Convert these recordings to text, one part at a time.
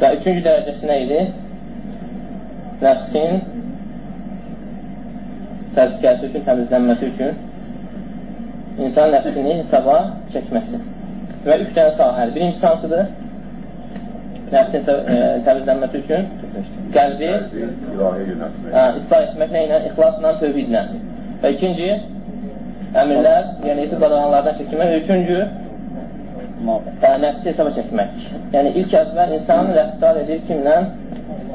Və üçüncü dərəcəsi nə idi? Nəfsin təzkiyəsi üçün, təmizlənməsi üçün insan nəfsini hesaba çəkməsi. Və üç dənə sahəli. Birincisi hansıdır? Nəfsin e, təmizlənməsi üçün qəlbi islah etməklə ilə, ixlasla, tövhidlə. Və ikinci, əmirlər, yəni eti qadağanlardan çəkmək. Və üçüncü, ə, nəfsi hesaba çəkmək. Yəni, ilk əvvəl insan rəftar edir kimlə?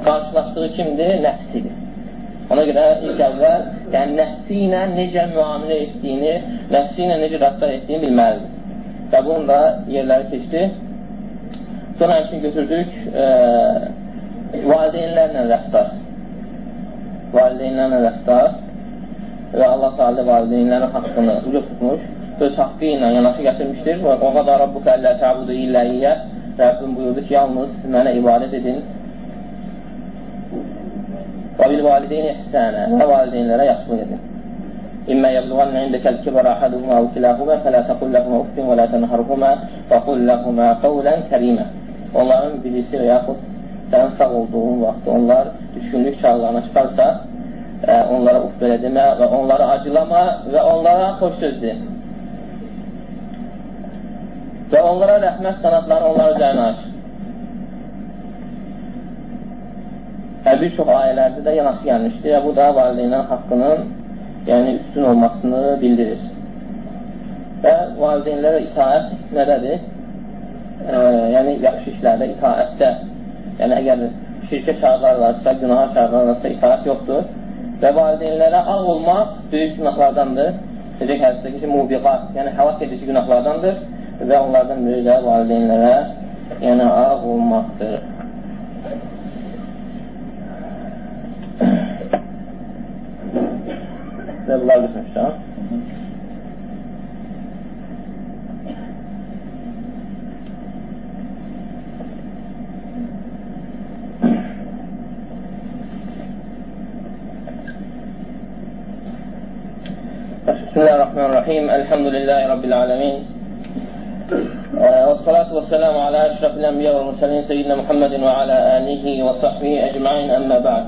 Qarşılaşdığı kimdir? Nəfsidir. Ona görə ilk əvvəl yəni, nəfsi ilə necə müamilə etdiyini, nəfsi ilə necə rəftar etdiyini bilməlidir. Və bunun da yerləri keçdi. Sonra həmçin götürdük ə, valideynlərlə rəftar. Valideynlərlə rəftar və Allah Teala valideynlərin haqqını uca tutmuş, öz haqqı ilə yanaşı gətirmişdir. O qədər Rabbuk əllə təbudu illə iyyə. Rəbbim buyurdu ki, yalnız mənə ibadət edin. Və bil valideyni ihsənə və valideynlərə yaxşılıq edin. İmmə yəbluğanna indəkəl kibara əhaduhuma və kilahuma fələ təqul ləhuma uffin və lə tənharhuma və qul ləhuma qavlən kərimə. Onların birisi və yaxud sən sağ olduğun vaxt onlar düşkünlük çağlarına çıxarsa, ə, onlara uff belə demə və onları acılama və onlara xoş söz de. Və onlara rəhmət qanatları onlar üzərinə aç. Və bir çox ayələrdə də yanaşı gəlmişdir və bu da valideynlərin haqqının yəni üstün olmasını bildirir. Və valideynlərə itaət nədədir? E, yəni yaxşı işlərdə, itaətdə Yəni, əgər şirkə çağırlarsa, günaha çağırlarsa itaat yoxdur və valideynlərə ağ olmaq böyük günahlardandır. Necə ki, hədisdəki ki, mubiqat, yəni həlak edici günahlardandır və onlardan biri də valideynlərə yəni ağ olmaqdır. Və bunlar düşmüşlər. بسم الله الرحمن الرحيم الحمد لله رب العالمين الأنبياء والمرسلين سيدنا محمد وعلى آله وصحبه أجمعين أما بعد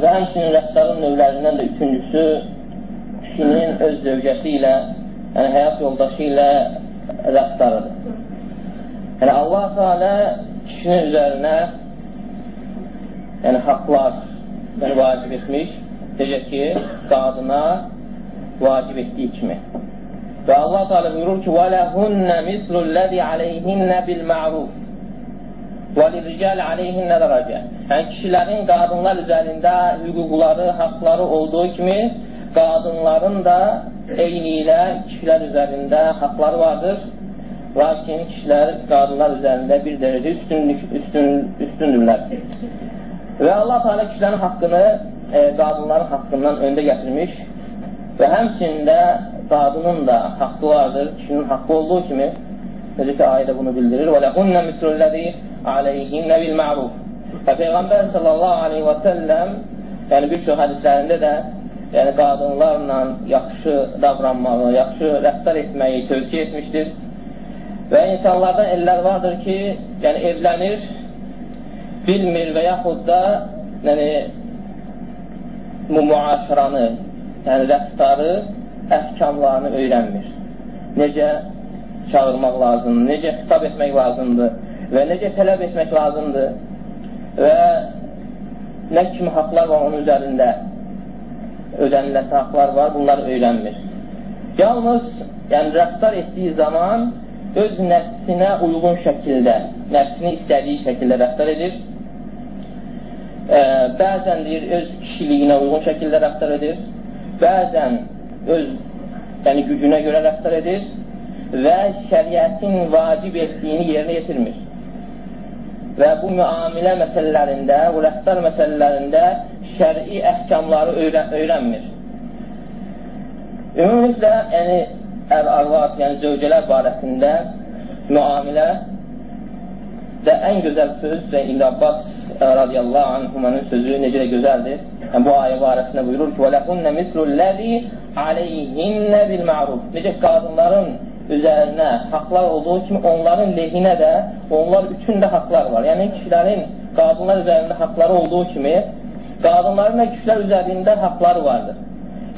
və həmçinin rəftarın növlərindən də üçüncüsü kişinin öz zövcəsi ilə, yəni həyat yoldaşı ilə rəftarıdır. Yəni Allah Teala kişinin üzərinə yəni haqlar yəni, vacib etmiş Necə ki, qadına vacib etdiyi kimi. Və Allah Teala buyurur ki: "Və lehunne mislullazi aleyhinne bil ma'ruf." Və lirrical aleyhinne dərəcə. Yəni kişilərin qadınlar üzərində hüquqları, haqqları olduğu kimi, qadınların da eyni ilə kişilər üzərində haqqları vardır. Lakin kişilər qadınlar üzərində bir dərəcə üstünlük, üstün, üstündürlər. Və Allah Teala kişilərin haqqını e, qadınların haqqından öndə gətirmiş və həmçində qadının da haqqı vardır, kişinin haqqı olduğu kimi necə ki, ayədə bunu bildirir. ləhunlə misulləzi aleyhinnə bil ma'ruf və Peyğəmbər sallallahu aleyhi və səlləm yəni bir çox hədislərində də yəni qadınlarla yaxşı davranmağı, yaxşı rəftar etməyi tövsiyə etmişdir. Və insanlardan ellər vardır ki, yəni evlənir, bilmir və yaxud da yəni, müaşiranı, yəni rəftarı, əhkamlarını öyrənmir. Necə çağırmaq lazımdır, necə xitab etmək lazımdır və necə tələb etmək lazımdır və nə kimi haqlar var onun üzərində ödəniləsi haqlar var, bunları öyrənmir. Yalnız yəni, rəftar etdiyi zaman öz nəfsinə uyğun şəkildə, nəfsini istədiyi şəkildə rəftar edir ə, bəzən deyir, öz kişiliyinə uyğun şəkildə rəftar edir, bəzən öz yəni, gücünə görə rəftar edir və şəriətin vacib etdiyini yerinə yetirmir. Və bu müamilə məsələlərində, bu rəftar məsələlərində şəri əhkamları öyrən öyrənmir. Ümumiyyətlə, yəni, ər-arvat, yəni zövcələr barəsində müamilə və ən gözəl söz və İbn Abbas radiyallahu anhumanın sözü necə də gözəldir. Yəni, bu ayə barəsində buyurur ki, وَلَهُنَّ مِثْلُ الَّذِي عَلَيْهِنَّ بِالْمَعْرُفِ Necə qadınların üzərinə haqlar olduğu kimi onların lehinə də onlar üçün də haqlar var. Yəni kişilərin qadınlar üzərində haqları olduğu kimi qadınların da kişilər üzərində haqları vardır.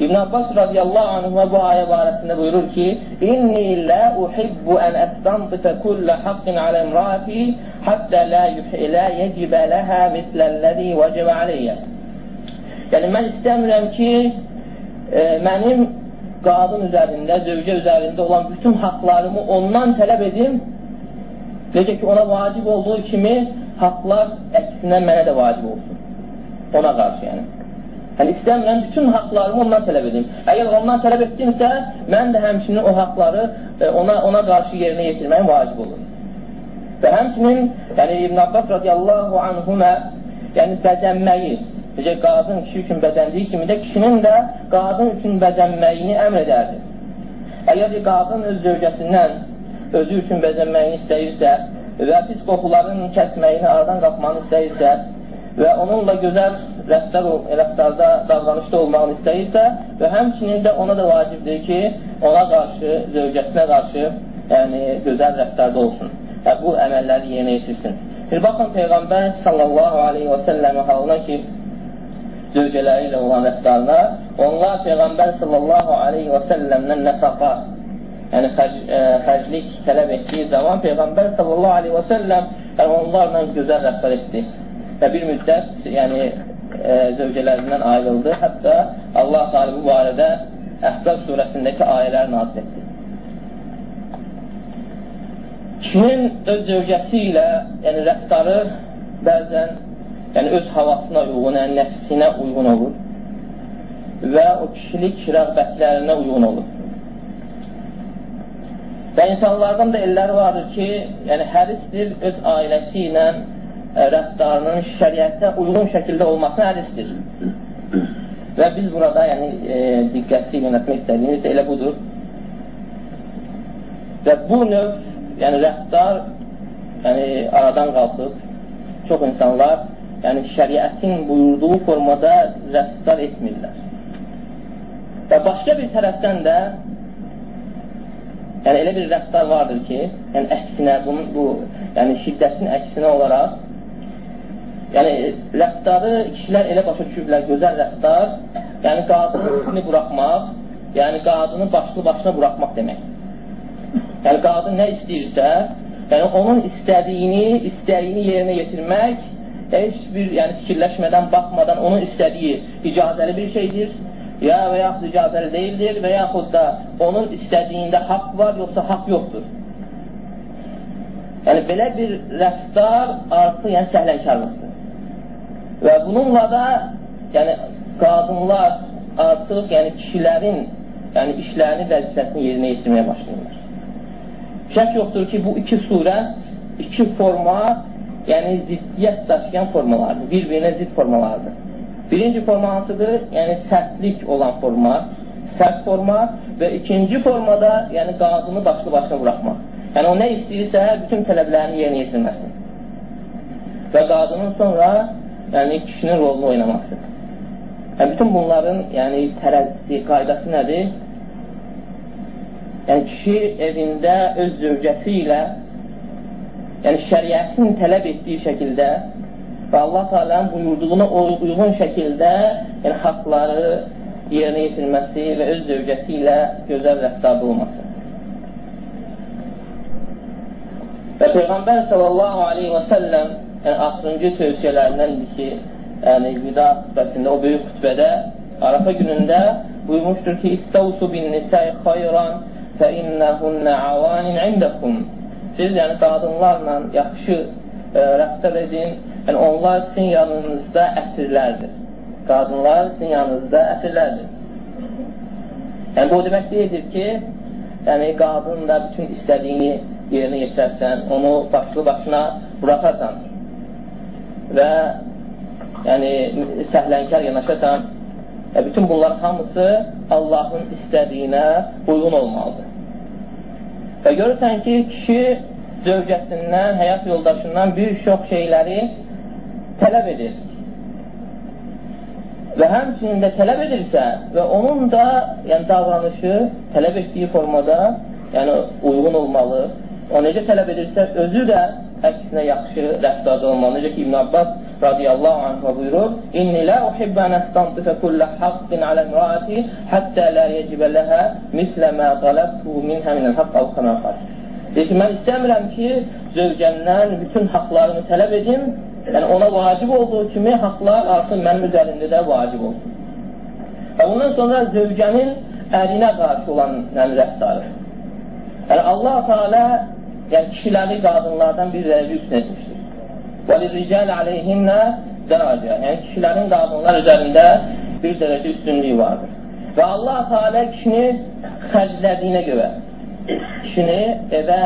İbn Abbas radiyallahu anhuma bu ayə barəsində buyurur ki, İnni lə uhibbu ən əstanbitə kullə haqqin alə imraati hattə lə yuhilə yecibə ləhə misləlləzi vəcibə aleyyə. Yəni, mən istəmirəm ki, e, mənim qadın üzərində, zövcə üzərində olan bütün haqlarımı ondan tələb edim, necə ki, ona vacib olduğu kimi haqlar əksinə mənə də vacib olsun. Ona qarşı yəni. Yəni, istəmirəm, bütün haqlarımı ondan tələb edim. Əgər ondan tələb etdimsə, mən də həmçinin o haqları e, ona, ona qarşı yerinə yetirməyim vacib olur. Və həmçinin, yəni İbn Abbas radiyallahu anhumə, yəni bəzənməyi, necə qadın kişi üçün bəzəndiyi kimi də kişinin də qadın üçün bəzənməyini əmr edərdi. Əgər qadın öz zövcəsindən özü üçün bəzənməyini istəyirsə və pis qoxuların kəsməyini, aradan qalxmanı istəyirsə və onunla gözəl rəftar, rəftarda, davranışda olmağını istəyirsə və həmçinin də ona da vacibdir ki, ona qarşı, zövcəsinə qarşı yəni, gözəl rəftarda olsun və bu əməlləri yerinə yetirsin. Bir baxın, Peyğəmbər sallallahu aleyhi və səlləmə halına ki, zövcələri ilə olan rəftarına, onlar Peyğəmbər sallallahu aleyhi və səlləmdən nəfaqa, yəni xərc, ə, xərclik tələb etdiyi zaman Peyğəmbər sallallahu aleyhi və səlləm yəni, onlarla gözəl rəftar etdi və bir müddət yəni, e, zövcələrindən ayrıldı. Hətta Allah Teala bu barədə Əhzab surəsindəki ayələr nazil etdi. Kişinin öz zövcəsi ilə yəni rəftarı bəzən yəni öz havasına uyğun, yəni nəfsinə uyğun olur və o kişilik rəğbətlərinə uyğun olur. Və insanlardan da elləri vardır ki, yəni hərisdir öz ailəsi ilə rəftarının şəriətə uyğun şəkildə olmasına hərisdir. Və biz burada yəni, e, diqqətli yönətmək istədiyimiz elə budur. Və bu növ, yəni rəftar yəni, aradan qalxıb, çox insanlar yəni, şəriətin buyurduğu formada rəftar etmirlər. Və başqa bir tərəfdən də yəni, elə bir rəftar vardır ki, yəni, əksinə, bunun, bu, yəni, şiddətin əksinə olaraq Yəni, rəftarı kişilər elə başa düşüblər, gözəl rəftar, yəni qadını üstünü buraxmaq, yəni qadını başlı başına buraxmaq demək. Yəni, qadın nə istəyirsə, yəni onun istədiyini, istəyini yerinə yetirmək heç bir yəni, fikirləşmədən, baxmadan onun istədiyi icazəli bir şeydir, ya və yaxud icazəli deyildir və yaxud da onun istədiyində haqq var, yoxsa haqq yoxdur. Yəni, belə bir rəftar artıq yəni, səhlənkarlıqdır. Və bununla da yəni, qadınlar artıq yəni, kişilərin yəni, işlərini, vəzifəsini yerinə yetirməyə başlayırlar. Şək yoxdur ki, bu iki surə, iki forma, yəni ziddiyyət daşıyan formalardır. Bir-birinə zidd formalardır. Birinci forma hansıdır? Yəni sərtlik olan forma, sərt forma və ikinci formada yəni qadını başlı başına buraxmaq. Yəni o nə istəyirsə, bütün tələblərini yerinə yetirməsi. Və qadının sonra yəni kişinin rolunu oynaması. Yəni, bütün bunların yəni, tərəzisi, qaydası nədir? Yəni, kişi evində öz zövcəsi ilə yəni, şəriətin tələb etdiyi şəkildə və Allah Teala'nın buyurduğuna uyğun şəkildə yəni, haqları yerinə yetirməsi və öz zövcəsi ilə gözəl rəftarda olması. Və Peyğəmbər sallallahu aleyhi və səlləm yəni, axırıncı tövsiyələrindəndir ki, yəni vida xütbəsində, o böyük xütbədə Arafa günündə buyurmuşdur ki, İstəvsu bin nisəy xayran fə innəhunnə avanin indəkum. Siz yəni qadınlarla yaxşı e, rəftar edin, yəni onlar sizin yanınızda əsirlərdir. Qadınlar sizin yanınızda əsirlərdir. Yəni bu demək deyildir ki, yəni qadın da bütün istədiyini yerinə yetirərsən, onu başlı başına buraxarsan və yəni, səhlənkar yanaşasan, və bütün bunlar hamısı Allahın istədiyinə uyğun olmalıdır. Və görürsən ki, kişi zövcəsindən, həyat yoldaşından bir çox şeyləri tələb edir. Və həmçinin də tələb edirsə və onun da yəni, davranışı tələb etdiyi formada yəni uyğun olmalı. O necə tələb edirsə, özü də əksinə yaxşı rəftarda olmalı. Necə ki, İbn Abbas radiyallahu anh buyurur, İnni la uhibbə nəstantifə kullə haqqin alə mürati həttə la yecibə ləhə mislə mə qaləbtu minhə minəl haqq av xəməqat. Deyir ki, mən istəmirəm ki, zövcəndən bütün haqlarını tələb edim, yəni ona vacib olduğu kimi haqlar artıq mənim üzərində də vacib olsun. Və bundan sonra zövcənin ərinə qarşı olan yəni, rəftarı. Yəni Allah Teala yəni kişiləri qadınlardan bir dərəcə üstün etmişdir. Və lirrical aleyhinnə dərəcə. Yəni kişilərin qadınlar üzərində bir dərəcə üstünlüyü vardır. Və Allah Teala kişini xərclədiyinə görə, kişini evə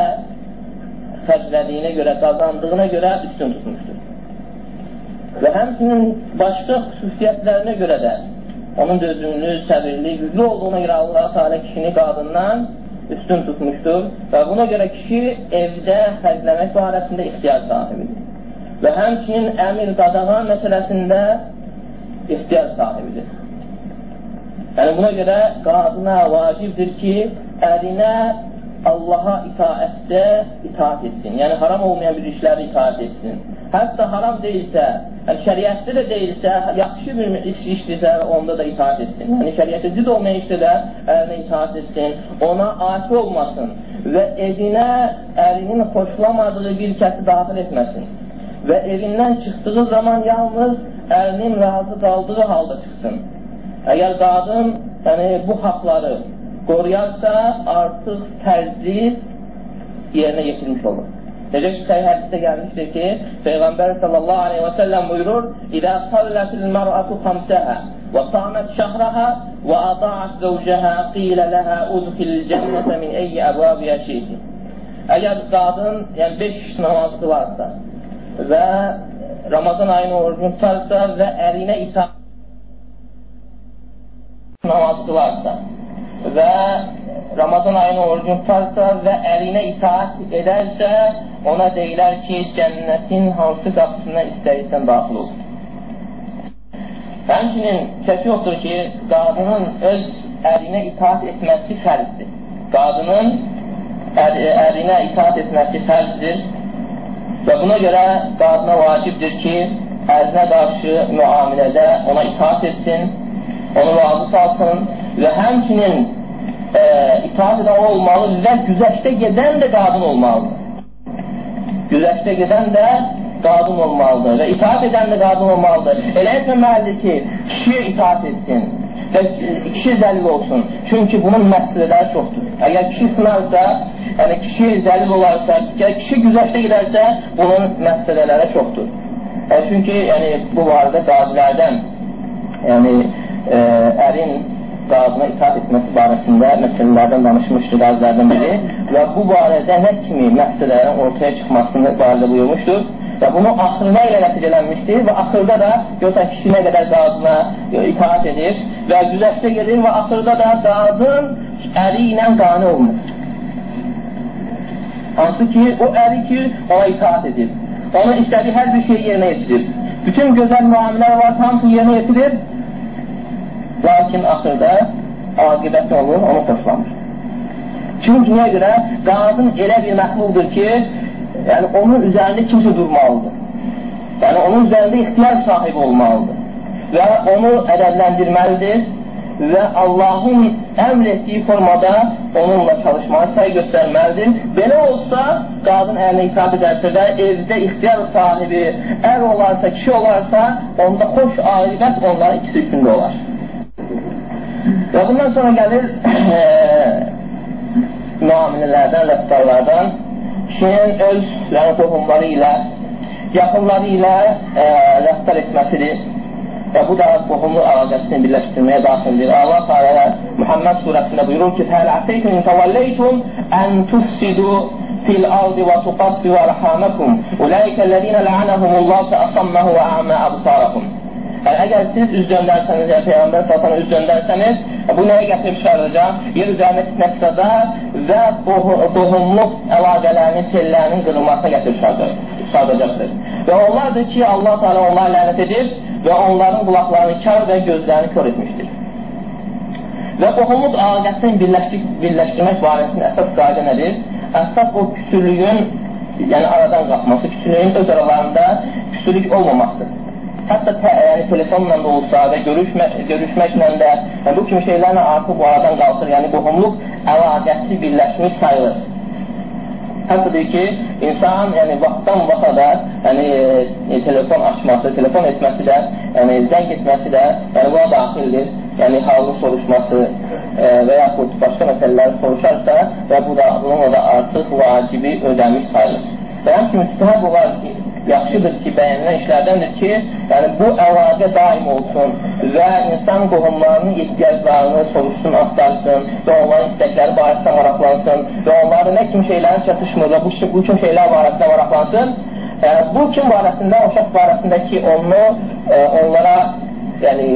xərclədiyinə görə, qazandığına görə üstün tutmuşdur. Və həmçinin başqa xüsusiyyətlərinə görə də onun dözümlü, səbirli, güclü olduğuna görə Allah Teala kişini qadından üstün tutmuşdur və buna görə kişi evdə xərcləmək barəsində ixtiyar sahibidir. Və həmçinin əmir qadağan məsələsində ixtiyar sahibidir. Yəni buna görə qadına vacibdir ki, ərinə Allaha itaətdə itaat etsin. Yəni haram olmayan bir işləri itaat etsin. Hətta haram deyilsə, yəni şəriətdə də deyilsə, yaxşı bir iş işdirsə, onda da itaat etsin. Yəni şəriətə zid olmayan işdə də ərinə itaat etsin, ona asi olmasın və evinə ərinin xoşlamadığı bir kəsi daxil etməsin. Və evindən çıxdığı zaman yalnız ərinin razı qaldığı halda çıxsın. Əgər qadın yəni, bu haqları qoruyarsa, artıq tərzi yerinə yetirmiş olur. Necə ki, səhih hədisdə gəlmişdir ki, Peyğəmbər sallallahu aleyhi və səlləm buyurur, İdə sallətil mər'atu xamsəhə və tamət şəhrəhə və adaət zəvcəhə qilə ləhə udfil cənnətə min eyyi əbvabiyə şeyti. Əgər qadın, yəni 5 namaz qılarsa və Ramazan ayını orucunu tutarsa və ərinə itaat namaz qılarsa və Ramazan ayını orucunu tutarsa və ərinə itaat edərsə, ona deyilər ki, cənnətin hansı qapısına istəyirsən daxil ol. Həmçinin şək yoxdur ki, qadının öz ərinə itaat etməsi fərzdir. Qadının ər, ərinə itaat etməsi fərzdir və buna görə qadına vacibdir ki, ərinə qarşı müamilədə ona itaat etsin, onu razı salsın və həmçinin e, itaat edən olmalı və güzəştə gedən də qadın olmalıdır. Güzəştə gedən də qadın olmalıdır və itaat edən də qadın olmalıdır. Elə etməməlidir ki, kişiyə itaat etsin və kişi zəlil olsun. Çünki bunun məqsədləri çoxdur. Əgər kişi sınarsa, yəni kişi zəlil olarsa, əgər kişi güzəştə gedərsə, bunun məqsədləri çoxdur. Yəni, çünki yəni, bu barədə qazilərdən yəni, ə, ərin qadına itaat etməsi barəsində məsələlərdən danışmışdır qazilərdən biri və bu barədə nə kimi məsələlərin ortaya çıxmasını barədə buyurmuşdur və bunu axırına ilə nəticələnmişdir və axırda da yoxsa kişi nə qədər qadına itaat edir və güzəştə gedir və axırda da qadın əri ilə qani olmur. Hansı ki, o əri ki, ona itaat edir. Onun istədiyi hər bir şeyi yerinə yetirir. Bütün gözəl müamilələr var, hamısını yerinə yetirir Lakin axırda aqibət olur, onu xoşlamır. Çünki niyə görə? Qadın elə bir məxluqdur ki, yəni onun üzərində kimsə durmalıdır. Yəni onun üzərində ixtiyar sahibi olmalıdır. Və onu ədəbləndirməlidir və Allahın əmr etdiyi formada onunla çalışmağa səy göstərməlidir. Belə olsa, qadın ərinə itaat edərsə və evdə ixtiyar sahibi ər olarsa, kişi olarsa, onda xoş aqibət onların ikisi üçündə olar. Və bundan sonra gəlir e, müamilələrdən, rəftarlardan kişinin öz yəni, qohumları ilə, yaxınları ilə e, rəftar etməsidir. Və bu da qohumluq əlaqəsini birləşdirməyə daxildir. Allah Teala Muhammed surəsində buyurur ki: "Fəl asaytum in tawallaytum an tufsidu fil ardı və tuqaddu arhamakum. Ulaika allazina la'anahumullah fa asammahu wa a'ma absarakum." Yəni, əgər siz üz döndərsəniz, ya Peyğəmbər salsana üz döndərsəniz, bu nəyə gətirib çıxaracaq? Yer üzərində fitnəsədə və qohumluq əlaqələrinin, tellərinin qırılmasına gətirib çıxaracaqdır. Və onlardır ki, Allah Teala onları lənət edib və onların qulaqlarını kar və gözlərini kör etmişdir. Və qohumluq əlaqəsini birləşdirmək barəsində əsas qayda nədir? Əsas o küsürlüyün, yəni aradan qalxması, küsürlüyün öz aralarında küsürlük olmaması. Hətta tə, yəni, telefonla da olsa və görüşmə, görüşməklə də yəni, bu kimi şeylərlə artıq bu aradan qalxır. Yəni qohumluq əlaqəsi birləşmiş sayılır. Hətta deyir ki, insan yəni, vaxtdan vaxta da yəni, e, telefon açması, telefon etməsi də, yəni, zəng etməsi də yəni, buna daxildir. Yəni, halını soruşması e, və yaxud başqa məsələləri soruşarsa və bu da, bununla da artıq vacibi ödəmiş sayılır. Və həmçin müstəhəb olar ki, yaxşıdır ki, bəyənilən işlərdəndir ki, yəni bu əlaqə daim olsun və insan qohumlarının ehtiyaclarını soruşsun, astarsın və onların istəkləri barəsində maraqlansın və onların nə kimi şeylərin çatışmır və bu, bu kimi şeylər barəsində maraqlansın. E, bu kim barəsində, o şəxs barəsində ki, onu, e, onlara yəni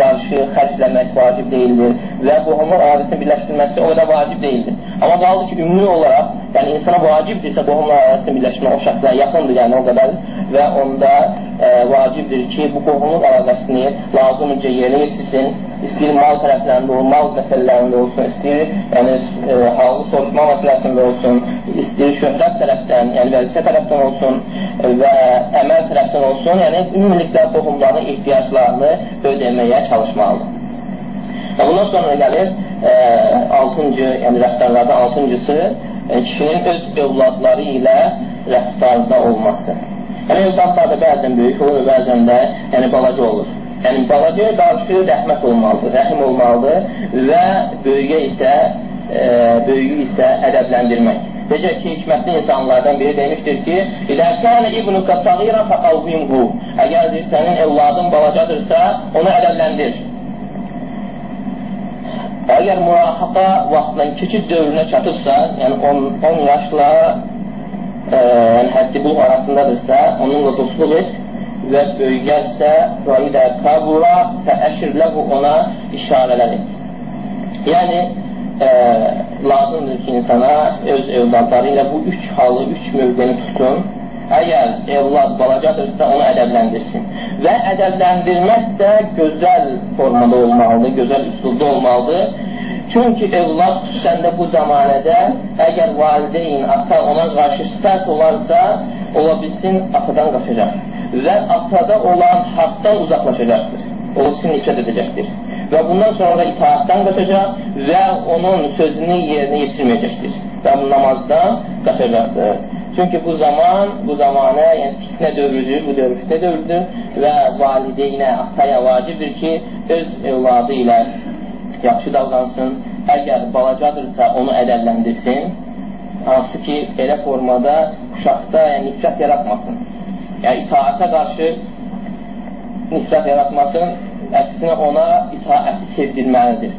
qarşı xərcləmək vacib deyildir və qohumlar ailəsini birləşdirməsi o qədər vacib deyildir. Amma qaldı ki, ümumi olaraq, yəni insana vacibdirsə qohumlar ailəsini birləşdirmək o şəxslərə yaxındır, yəni o qədər və onda e, vacibdir ki, bu qohumluq əlaqəsini lazımınca yerinə yetirsin istəyir mal tərəflərində olsun, mal məsələlərində olsun, istəyir yəni, e, halını soruşma məsələsində olsun, istəyir şöhrət tərəfdən, yəni vəzifə tərəfdən olsun e, və əməl tərəfdən olsun, yəni ümumilikdə qohumların ehtiyaclarını ödəməyə çalışmalıdır. Və bundan sonra gəlir e, altıncı, yəni rəftarlardan altıncısı e, kişinin öz övladları ilə rəftarda olması. Yəni övladlar da bəzən böyük olur, bəzən də yəni balaca olur. Yəni, balacaya qarşı rəhmət olmalıdır, rəhim olmalıdır və böyüyə isə, e, böyüyü isə ədəbləndirmək. Necə ki, hikmətli insanlardan biri demişdir ki, İlə kənə ibnuka sağira fəqavvimhu. Əgər deyir, sənin evladın balacadırsa, onu ədəbləndir. Əgər murahaqa vaxtla keçid dövrünə çatıbsa, yəni 10, 10 yaşla e, yəni həddi bu arasındadırsa, onunla dostluq et və böyüyərsə və idə kabura fəəşir ləhu ona işarələr et. Yəni, e, lazımdır ki, insana öz evladları ilə bu üç halı, üç mövqeni tutun. Əgər evlad balacadırsa, onu ədəbləndirsin. Və ədəbləndirmək də gözəl formada olmalıdır, gözəl üsulda olmalıdır. Çünki evlad xüsusən də bu zamanədə əgər valideyn, ata ona qarşı sərt olarsa, ola bilsin, atadan qaçacaq və atada olan haqdan uzaqlaşacaqdır. O üçün nifrət edəcəkdir. Və bundan sonra da itaatdan qaçacaq və onun sözünü yerinə yetirməyəcəkdir. Və bu namazdan qaçacaqdır. Çünki bu zaman, bu zamanə, yəni fitnə dövrüdür, bu dövr fitnə dövrüdür və valideynə, ataya vacibdir ki, öz evladı ilə yaxşı davransın. Əgər balacadırsa, onu ədəlləndirsin. Hansı ki, elə formada uşaqda yəni, nifrət yaratmasın yəni itaətə qarşı nifrət yaratmasın, əksinə ona itaəti sevdirməlidir.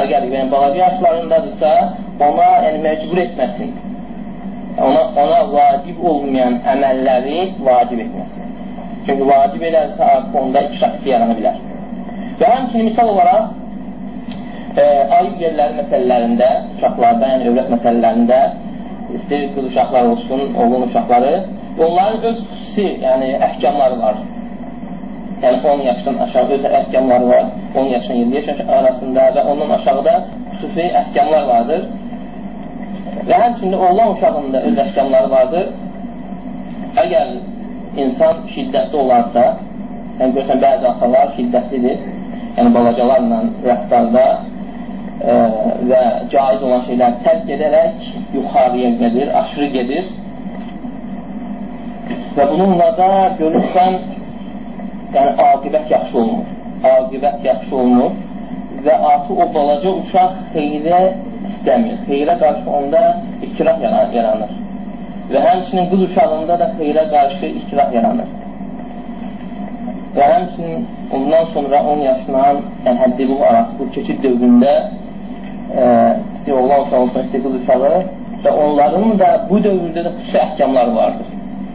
Əgər yəni, balaca yaşlarındadırsa, ona yəni, məcbur etməsin. Ona, ona vacib olmayan əməlləri vacib etməsin. Çünki vacib artıq onda iki şəxsi yarana bilər. Və həmçinin misal olaraq, e, ayıb yerləri məsələlərində, uşaqlarda, yəni övrət məsələlərində, istəyir qız uşaqlar olsun, oğlun uşaqları, Onların öz xüsusi yəni, əhkamları var. Yəni 10 yaşdan aşağı öz əhkamları var. 10 yaşdan 20 yaş arasında və ondan aşağıda xüsusi əhkamlar vardır. Və həmçində oğlan uşağında öz əhkamları vardır. Əgər insan şiddətli olarsa, yəni görürsən bəzi atalar şiddətlidir, yəni balacalarla rəftarda e, və caiz olan şeylər tərk edərək yuxarıya gedir, aşırı gedir Və bununla da görürsən, yəni aqibət yaxşı olmur. Aqibət yaxşı olmur və artıq o balaca uşaq xeyrə istəmir. Xeyrə qarşı onda ikrah yaranır. Və həmçinin qız uşağında da xeyrə qarşı ikrah yaranır. Və həmçinin ondan sonra 10 yaşından, yəni həddiliq arası bu keçid dövründə e, istəyir oğlan uşağı olsun, istəyir qız uşağı və onların da bu dövrdə də xüsusi əhkamları vardır.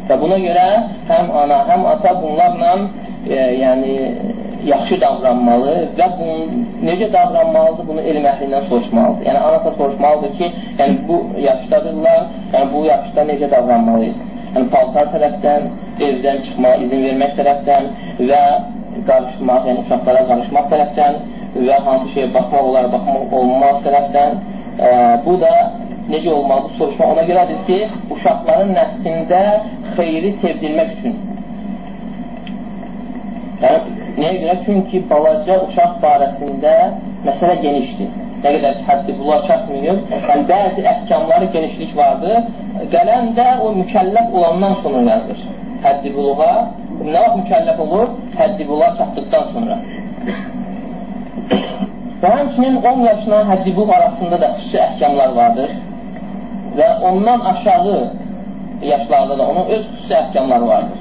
Və buna görə həm ana, həm ata bunlarla e, yəni yaxşı davranmalı və bunun necə davranmalıdır, bunu elm əhlindən soruşmalıdır. Yəni, anasa soruşmalıdır ki, yəni bu yaşdadırlar, yəni bu yaşda necə davranmalıyız? Yəni, paltar tərəfdən, evdən çıxma, izin vermək tərəfdən və qarışmaq, yəni uşaqlara qarışmaq tərəfdən və hansı şeyə baxmaq olar, baxmaq olmaz tərəfdən. E, bu da necə olmalı bu soruşma ona görədir ki, uşaqların nəfsində xeyri sevdirmək üçün. Yəni, Nəyə görə? Çünki balaca uşaq barəsində məsələ genişdir. Nə qədər həddi bula çatmayıb, yəni bəzi əhkamları genişlik vardır. Qələm də o mükəlləf olandan sonra yazır. Həddi buluğa nə vaxt mükəlləf olur? Həddi buluğa çatdıqdan sonra. Və həmçinin 10 yaşına həddi buluq arasında da xüsusi əhkamlar vardır. Və ondan aşağı yaşlarda da onun öz xüsusi əhkamları vardır.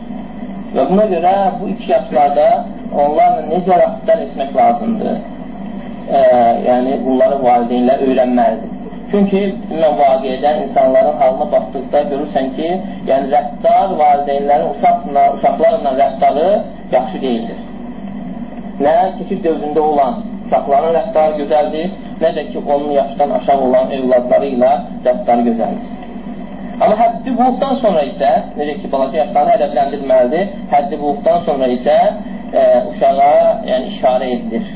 Və buna görə bu iki yaşlarda onlarla necə rəftar etmək lazımdır. E, yəni, bunları valideynlər öyrənməlidir. Çünki mən vaqiyyədən insanların halına baxdıqda görürsən ki, yəni rəftar valideynlərin uşaqla, uşaqlarla rəftarı yaxşı deyildir. Nə keçid dövründə olan uşaqların rəftarı gözəldir, nə də ki, onun yaşdan aşağı olan evladları ilə rəftarı gözəldir. Amma həddi buluqdan sonra isə, necə ki, balaca yaşlarını ədəbləndirməlidir, həddi buluqdan sonra isə e, uşağa yəni, işarə edilir.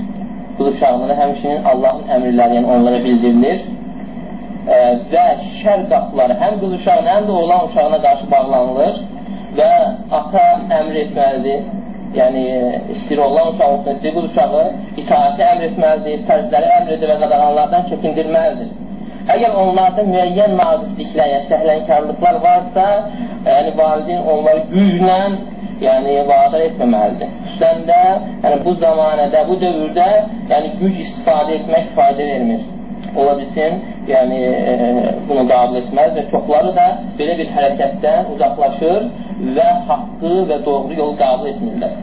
Qız uşaqlığına həmçinin Allahın əmrləri yəni onlara bildirilir e, və şər qapıları həm qız uşağına, həm də oğlan uşağına qarşı bağlanılır və ata əmr etməlidir. Yəni, istəyir oğlan uşağı olsun, istəyir qız uşağı itaəti əmr etməlidir, fərzləri əmr edir və qadağanlardan çəkindirməlidir. Əgər onlarda müəyyən naqisliklər, yəni səhlənkarlıqlar varsa, yəni valideyn onları güclə yəni vadar etməməlidir. Xüsusən də yəni, bu zamanədə, bu dövrdə yəni, güc istifadə etmək fayda vermir. Ola bilsin, yəni e, bunu qabul etməz və çoxları da belə bir hərəkətdən uzaqlaşır və haqqı və doğru yolu qabul etmirlər.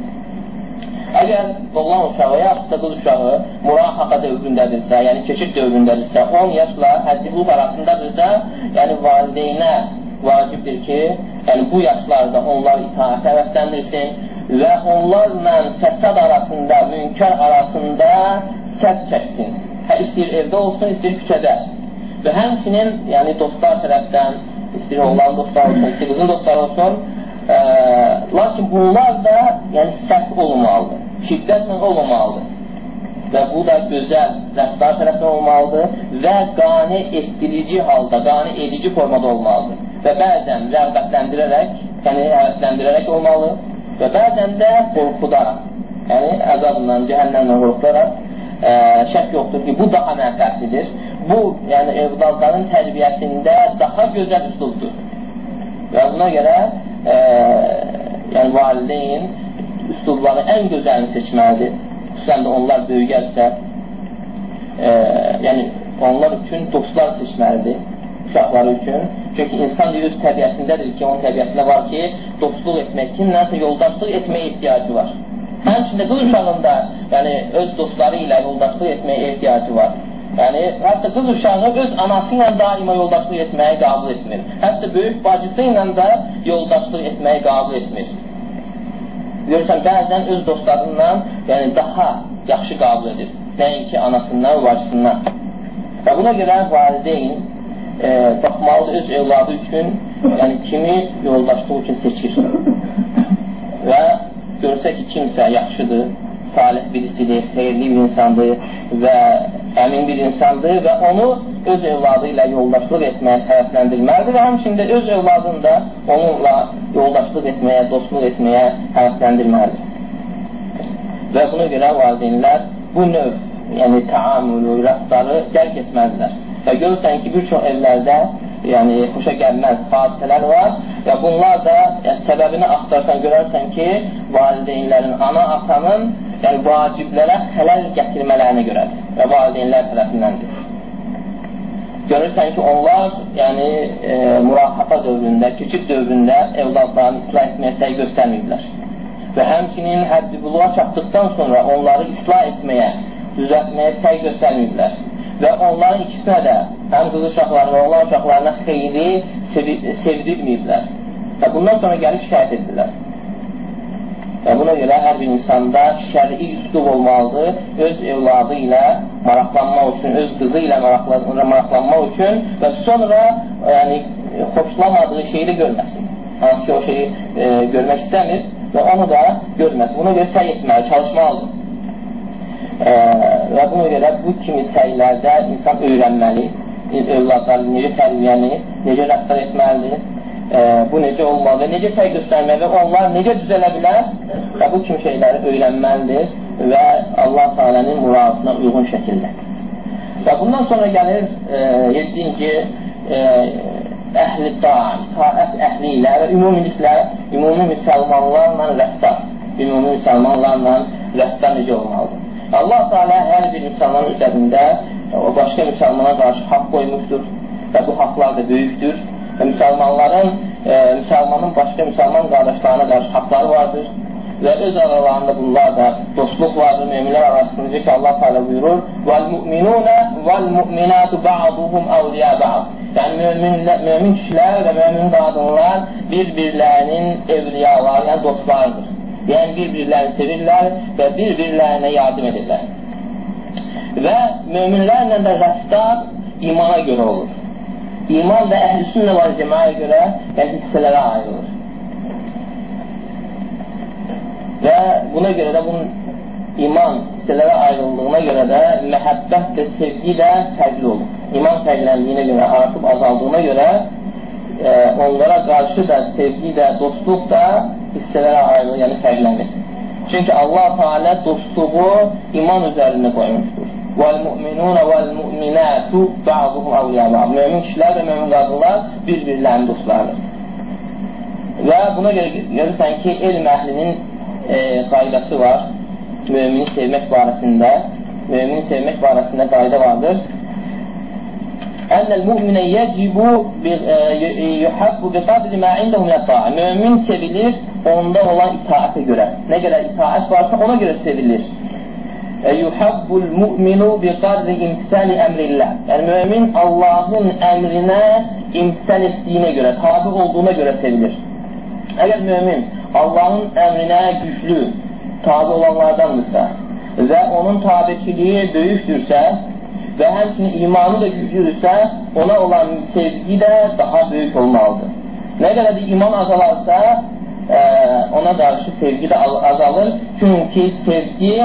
Əgər oğlan uşağı yaxud da qız uşağı murahaqa dövründədirsə, yəni keçid dövründədirsə, 10 yaşla həddi bulq arasındadırsa, yəni valideynə vacibdir ki, yəni bu yaşlarda onlar itaətə həvəsləndirsin və onlarla fəsad arasında, münkər arasında sərt çəksin. Hə, istəyir evdə olsun, istəyir küçədə. Və həmçinin, yəni dostlar tərəfdən, istəyir oğlan dostlar olsun, istəyir qızın dostlar olsun, Ə, lakin bunlar da yəni sərt olmalıdır, şiddətlə olmamalıdır. Və bu da gözəl rəftar tərəfindən olmalıdır və qane etdirici halda, qane edici formada olmalıdır. Və bəzən rəğbətləndirərək, yəni həvəsləndirərək olmalı və bəzən də qorxudaraq, yəni əzabla, cəhənnəmlə qorxudaraq, ə, şək yoxdur ki, bu daha mənfətlidir. Bu, yəni evladların tərbiyəsində daha gözəl üslubdur. Və buna görə e, yəni valideyn üslubları ən gözəlini seçməlidir. Xüsusən də onlar böyüyərsə, e, yəni onlar üçün dostlar seçməlidir uşaqları üçün. Çünki insan öz təbiətindədir ki, onun təbiətində var ki, dostluq etmək, kimlənsə yoldaşlıq etməyə ehtiyacı var. Həmçində qız uşağında yəni, öz dostları ilə yoldaşlıq etməyə ehtiyacı var. Yəni, hətta qız uşağı öz anası ilə daima yoldaşlıq etməyi qabul etmir. Hətta böyük bacısı ilə də yoldaşlıq etməyi qabul etmir. Görürsən, bəzən öz dostlarından yəni, daha yaxşı qabul edir. Nəinki anasından, bacısından. Və buna görə valideyn e, baxmalıdır öz evladı üçün, yəni kimi yoldaşlıq üçün seçir. Və görsə ki, kimsə yaxşıdır, salih birisidir, xeyirli bir insandır və əmin bir insandır və onu öz evladı ilə yoldaşlıq etməyə həvəsləndirməlidir və həmçində öz evladını da onunla yoldaşlıq etməyə, dostluq etməyə həvəsləndirməlidir. Və buna görə valideynlər bu növ, yəni taamülü, rəftarı dərk etməlidirlər. Və görürsən ki, bir çox evlərdə yəni xoşa gəlməz hadisələr var və bunlar da yəni, səbəbini axtarsan görərsən ki, valideynlərin, ana atanın yəni vaciblərə xələl gətirmələrinə görədir və valideynlər tərəfindəndir. Görürsən ki, onlar yəni, e, murahata dövründə, keçid dövründə evladlarını islah etməyə səy göstərməyiblər. Və həmçinin həddi buluğa çatdıqdan sonra onları islah etməyə, düzəltməyə səy göstərməyiblər. Və onların ikisinə də, həm qız uşaqlarına, oğlan uşaqlarına xeyri sevdirməyiblər. Və bundan sonra gəlib şəhid edirlər. Və buna görə hər bir insanda şəri üslub olmalıdır, öz evladı ilə maraqlanmaq üçün, öz qızı ilə maraqlanmaq üçün və sonra yəni, xoşlamadığı şeyi də görməsin. Hansı ki, o şeyi e, görmək istəmir və onu da görməsin. Buna görə səy etməli, çalışmalıdır. E, və buna görə bu kimi səylərdə insan öyrənməli, övladları necə tərbiyəni, necə rəftar etməlidir, e, bu necə olmalı, necə səy göstərməli onlar necə düzələ bilər və bu kimi şeyləri öyrənməlidir və Allah Teala'nın muradına uyğun şəkildə. Və bundan sonra gəlir e, 7-ci e, əhl-i daim, taət əhli ilə və ümumiliklə, ümumi müsəlmanlarla rəftar, ümumi müsəlmanlarla rəftar necə olmalıdır? Allah Teala hər bir müsəlman üzərində o başqa müsəlmana qarşı haqq qoymuşdur və bu haqlar da böyükdür və müsəlmanların, e, müsəlmanın başqa müsəlman qardaşlarına qarşı haqları vardır və öz aralarında bunlar da dostluq vardır, müminlər arasında ki Allah Teala buyurur: "Vel-mu'minuna vel-mu'minatu ba'duhum awliya ba'd." Yəni möminlər, mömin kişilər və mömin qadınlar bir-birlərinin evliyaları, yəni dostlarıdır. Yəni bir-birlərini sevirlər və bir-birlərinə yardım edirlər. Və möminlərlə də rəftar imana görə olur. İman və əhl-i var cəmaya görə yəni hissələrə ayrılır. Və buna görə də bunun iman hissələrə ayrıldığına görə də məhəbbət də, sevgi də fərqli olur. İman fərqləndiyinə görə, artıb azaldığına görə e, onlara qarşı da sevgi də, dostluq da hissələrə ayrılır, yəni fərqlənir. Çünki Allah Teala dostluğu iman üzərində qoymuşdur. وَالْمُؤْمِنُونَ وَالْمُؤْمِنَاتُ بَعْضُهُمْ أَوْلِيَا بَعْض Mömin kişilər və mömin qadınlar bir-birlərinin dostlarıdır. Və buna görə görürsən ki, elm əhlinin e, qaydası var mümini sevmək barəsində. Mümini sevmək barəsində qayda vardır. Ənəl müminə yəcibu yuhabbu bi qadri ma indahu min ta'a. Mömin sevilir onda olan itaətə görə. Nə qədər itaət varsa ona görə sevilir. Yuhabbul mu'minu bi qadri imtisali əmrillah. Yəni mömin Allahın əmrinə imtisal etdiyinə görə, tabi olduğuna görə sevilir. Əgər mömin Allahın əmrinə güclü, tabi olanlardandırsa və onun tabiçiliyi böyükdürsə və həmçinin imanı da güclüdürsə, ona olan sevgi də daha böyük olmalıdır. Nə qədər də iman azalarsa, ə, ona qarşı sevgi də azalır. Çünki sevgi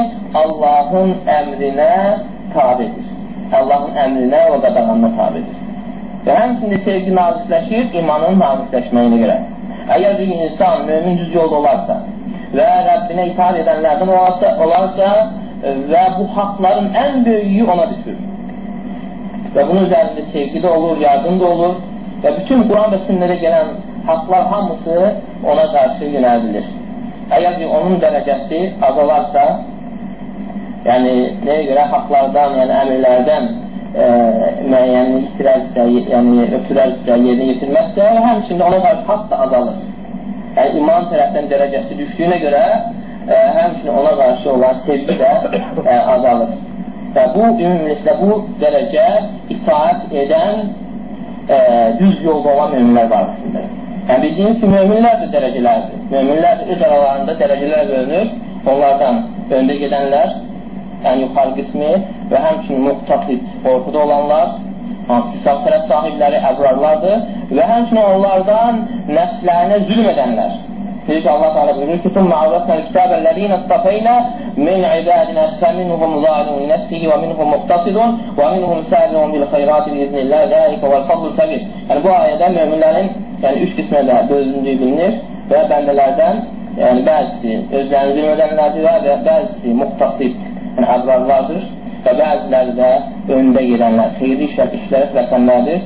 Allahın əmrinə tabidir. Allahın əmrinə və qadağanına tabidir. Və həmçində sevgi nazisləşir imanın nazisləşməyinə görə. Əgər bir insan mümin düz yolda olarsa və Rəbbinə itaat edənlərdən olarsa, olarsa və bu haqların ən böyüyü ona düşür. Və bunun üzərində sevgi də olur, yardım da olur və bütün Quran və sünnədə gələn haqlar hamısı ona qarşı yönəldilir. Əgər ki, onun dərəcəsi azalarsa, yəni nəyə görə haqlardan, yəni əmirlərdən e, müəyyənini itirərsə, yəni ötürərsə, yerinə yetirməzsə, həmçində ona qarşı haqq da azalır. Yəni iman tərəfdən dərəcəsi düşdüyünə görə e, həmçinin ona qarşı olan sevgi də e, azalır. Və bu ümumiliklə bu dərəcə itaat edən e, düz yolda olan müminlər barəsində. Yəni bildiyimiz ki, müminlər də dərəcələrdir. Müminlər öz aralarında dərəcələr bölünür. Onlardan öndə gedənlər, ən yuxarı qismi və həmçinin muhtasid, ortada olanlar, hansı sağ tərəf sahibləri əbrarlardır və həmçinin onlardan nəfslərinə zülm edənlər. Deyir ki, Allah Teala buyurur ki: "Summa awratna al-kitaba allazina istafayna min ibadina faminhum zalimun li nefsihi ve minhum muqtasidun ve minhum sabiqun bil khayrati bi iznillah zalika vel fadlul kebir." Yəni bu ayədə möminlərin yəni üç qismə də bölündüyü bilinir və bəndələrdən yəni bəzisi özlərini bilmədənlərdir və bəzisi muqtasid, yəni əbrarlardır və bəziləri də öndə gedənlər, xeyri işlər, işlərə tələsənlərdir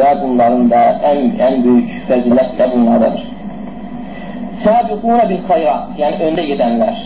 və bunların da ən, ən böyük fəzilət də bunlardadır. Səbiqunə bil xayrat, yəni öndə gedənlər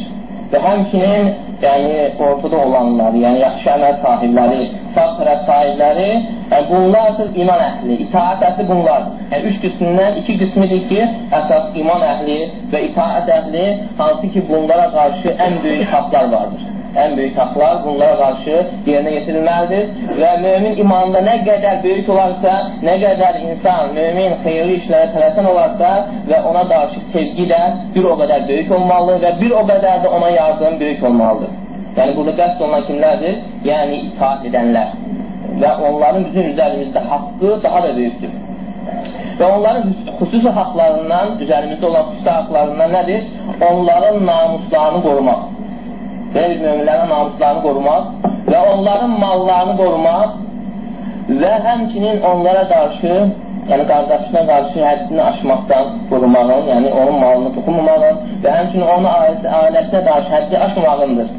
və həmçinin yəni ortada olanlar, yəni yaxşı əməl sahibləri, sağ tərəf sahibləri, yəni bunlardır iman əhli, itaat əhli bunlardır. Yəni üç qismindən iki qismidir ki, əsas iman əhli və itaat əhli, hansı ki bunlara qarşı ən böyük haqlar vardır ən böyük haqlar bunlara qarşı yerinə yetirilməlidir və mömin imanında nə qədər böyük olarsa, nə qədər insan mömin xeyirli işlərə tələsən olarsa və ona qarşı sevgi də bir o qədər böyük olmalıdır və bir o qədər də ona yardım böyük olmalıdır. Yəni burada qəsd olunan kimlərdir? Yəni itaat edənlər və onların bizim üzərimizdə haqqı daha da böyükdür. Və onların xüsusi haqlarından, üzərimizdə olan xüsusi haqlarından nədir? Onların namuslarını qorumaq bir möminlərin namuslarını qorumaq və onların mallarını qorumaq və həmçinin onlara qarşı, yəni qardaşına qarşı həddini aşmaqdan qorumağın, yəni onun malını toxunmamağın və həmçinin onun ailəsinə qarşı həddi aşmağındır.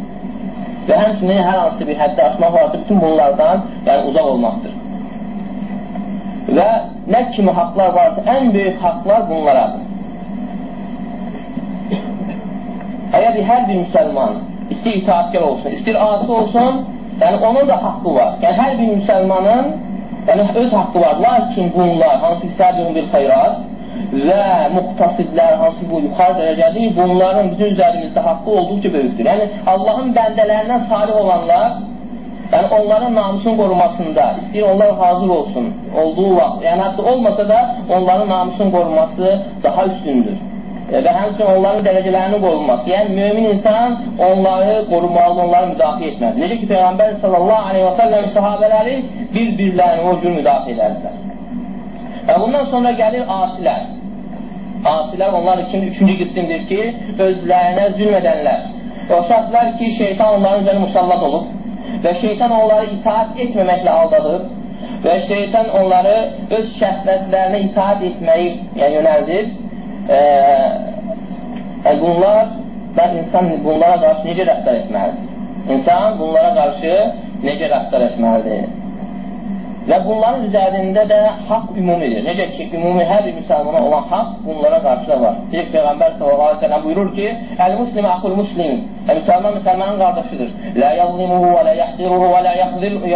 Və həmçinin hər hansı bir həddi aşmaq varsa, bütün bunlardan yəni uzaq olmaqdır. Və nə kimi haqlar varsa, ən böyük haqlar bunlaradır. Əgər hər bir müsəlman istir itaatkar olsun, istir asi olsun, yəni onun da haqqı var. Yəni hər bir müsəlmanın yəni, öz haqqı var. Lakin bunlar, hansı ki, səbiyun bir xeyrat və muqtasidlər, hansı ki, bu yuxarı dərəcədir, bunların bizim üzərimizdə haqqı olduqca böyükdür. Yəni, Allahın bəndələrindən salih olanlar, yəni onların namusun qorumasında, istəyir onlar hazır olsun, olduğu vaxt, yəni hətta olmasa da onların namusun qorunması daha üstündür və həmçinin onların dərəcələrinin qorunması. Yəni, mümin insan onları qorumalı, onları müdafiə etməlidir. Necə ki, Peyğəmbər sallallahu aleyhi və səlləm sahabələri bir-birlərini o cür müdafiə edərdilər. Və bundan sonra gəlir asilər. Asilər onlar üçün üçüncü qismdir ki, özlərinə zülm edənlər. O şəxslər ki, şeytan onların üzərində musallat olub və şeytan onları itaat etməməklə aldadır və şeytan onları öz şəhvətlərinə itaat etməyi yəni, yönəldir e, bunlar da insan bunlara qarşı necə rəftar etməlidir? İnsan bunlara qarşı necə rəftar etməlidir? Və bunların üzərində də haqq ümumidir. Necə ki, ümumi hər bir müsəlmana olan haqq bunlara qarşı da var. Deyək, Peyğəmbər s.ə.v buyurur ki, Əl-Muslim əxul muslim. Yəni, müsəlman müsəlmanın qardaşıdır. Lə yazlimuhu və lə yəhdiruhu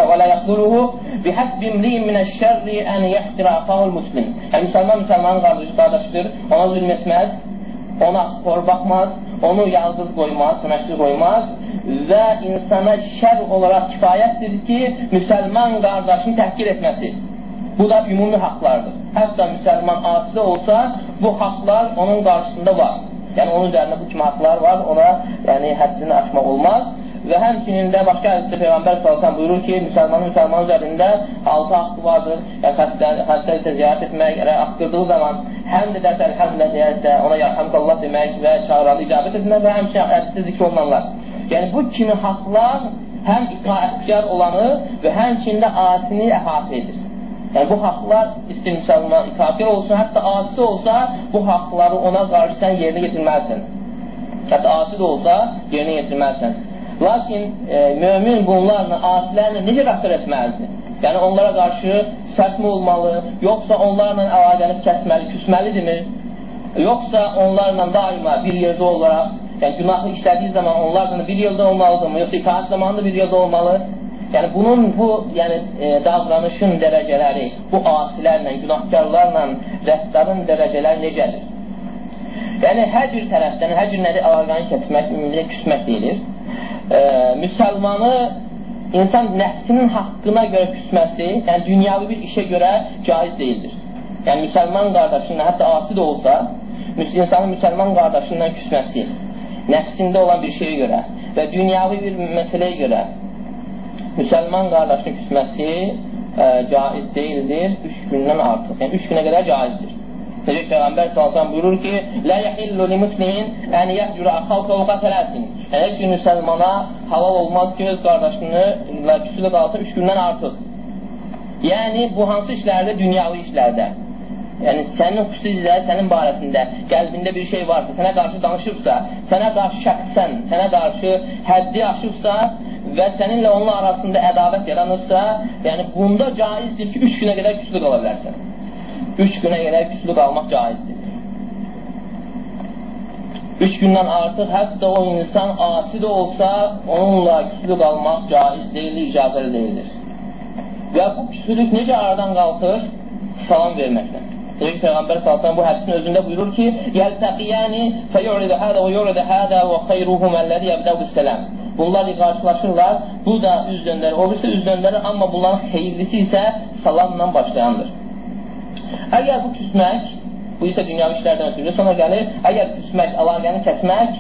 və lə yaxduluhu bihəsbi imliyin minəşşərri ən yəhdirə əxahul muslim. Yəni, müsəlman müsəlmanın qardaşıdır. Ona zülm etməz, ona hor baxmaz, onu yalqız qoymaz, məşri qoymaz və insana şər olaraq kifayətdir ki, müsəlman qardaşını təhqir etməsi. Bu da ümumi haqlardır. Hətta müsəlman asi olsa, bu haqlar onun qarşısında var. Yəni, onun üzərində bu kimi haqlar var, ona yəni, həddini aşmaq olmaz. Və həmçinin də başqa hədisdə Peyğəmbər salsan buyurur ki, müsəlmanın müsəlman üzərində altı haqqı vardır. Yəni, xəstə, xəstə isə ziyarət etmək, yəni, asqırdığı zaman həm də dərsə əlhəmdə deyərsə, ona yarhamdallah demək və çağıranı icabət etmək və həmçinin hədisdə zikr olunanlar. Yəni, bu kimi haqlar həm itaətkar olanı və həmçində asini əhatə edir. Yəni, bu haqlar istəyir müsəlman itaətkar olsun, hətta asi olsa, bu haqları ona qarşı sən yerinə getirməlisən. Hətta asi də olsa, yerinə getirməlisən. Lakin e, mömin bunlarla, asilərlə necə rəftar etməlidir? Yəni, onlara qarşı sərtmi olmalı, yoxsa onlarla əlaqəni kəsməli, küsməlidirmi? Yoxsa onlarla daima bir yerdə olaraq, yəni günahı işlədiyi zaman onlarla bir yerdə olmalıdırmı? Yoxsa itaat zamanında bir yerdə olmalı? Yəni, bunun bu yəni, e, davranışın dərəcələri, bu asilərlə, günahkarlarla rəftarın dərəcələri necədir? Yəni, hər cür tərəfdən, hər cür nədir əlaqəni kəsmək, ümumiyyətlə küsmək deyilir e, müsəlmanı insan nəfsinin haqqına görə küsməsi, yəni dünyavi bir işə görə caiz deyildir. Yəni müsəlman qardaşından, hətta asi də olsa, insanın müsəlman qardaşından küsməsi, nəfsində olan bir şeyə görə və dünyavi bir məsələyə görə müsəlman qardaşını küsməsi ə, e, caiz deyildir, üç gündən artıq. Yəni üç günə qədər caizdir. Necə Peyğəmbər sallallahu buyurur ki: "La yahillu li muslimin an yahjura axahu fawqa thalathin." Yəni heç bir müsəlmana halal olmaz ki, öz qardaşını küsülü qalsın 3 gündən artıq. Yəni bu hansı işlərdə? Dünyavi işlərdə. Yəni sənin xüsusilə sənin barəsində qəlbində bir şey varsa, sənə qarşı danışıbsa, sənə qarşı şəxsən, sənə qarşı həddi aşıbsa və səninlə onun arasında ədavət yaranırsa, yəni bunda caizdir ki, 3 günə qədər küslü qala bilərsən üç günə qədər küslü qalmaq caizdir. Üç gündən artıq hətta o insan asi də olsa, onunla küslü qalmaq caiz deyildir, icazəli deyildir. Və bu küslülük necə aradan qalxır? Salam verməklə. Deyir Peyğəmbər salsan bu hədisin özündə buyurur ki, Yəltəqiyəni fəyuridə hədə və yuridə hədə və xeyruhum əlləzi yəbdə büssələm. Bunlar qarşılaşırlar, bu da üz döndərir, o birisi üz döndərir, amma bunların xeyirlisi isə salamla başlayandır. Əgər bu küsmək, bu isə dünyavi işlərdən ötürü, sonra gəlir, əgər küsmək, əlaqəni kəsmək,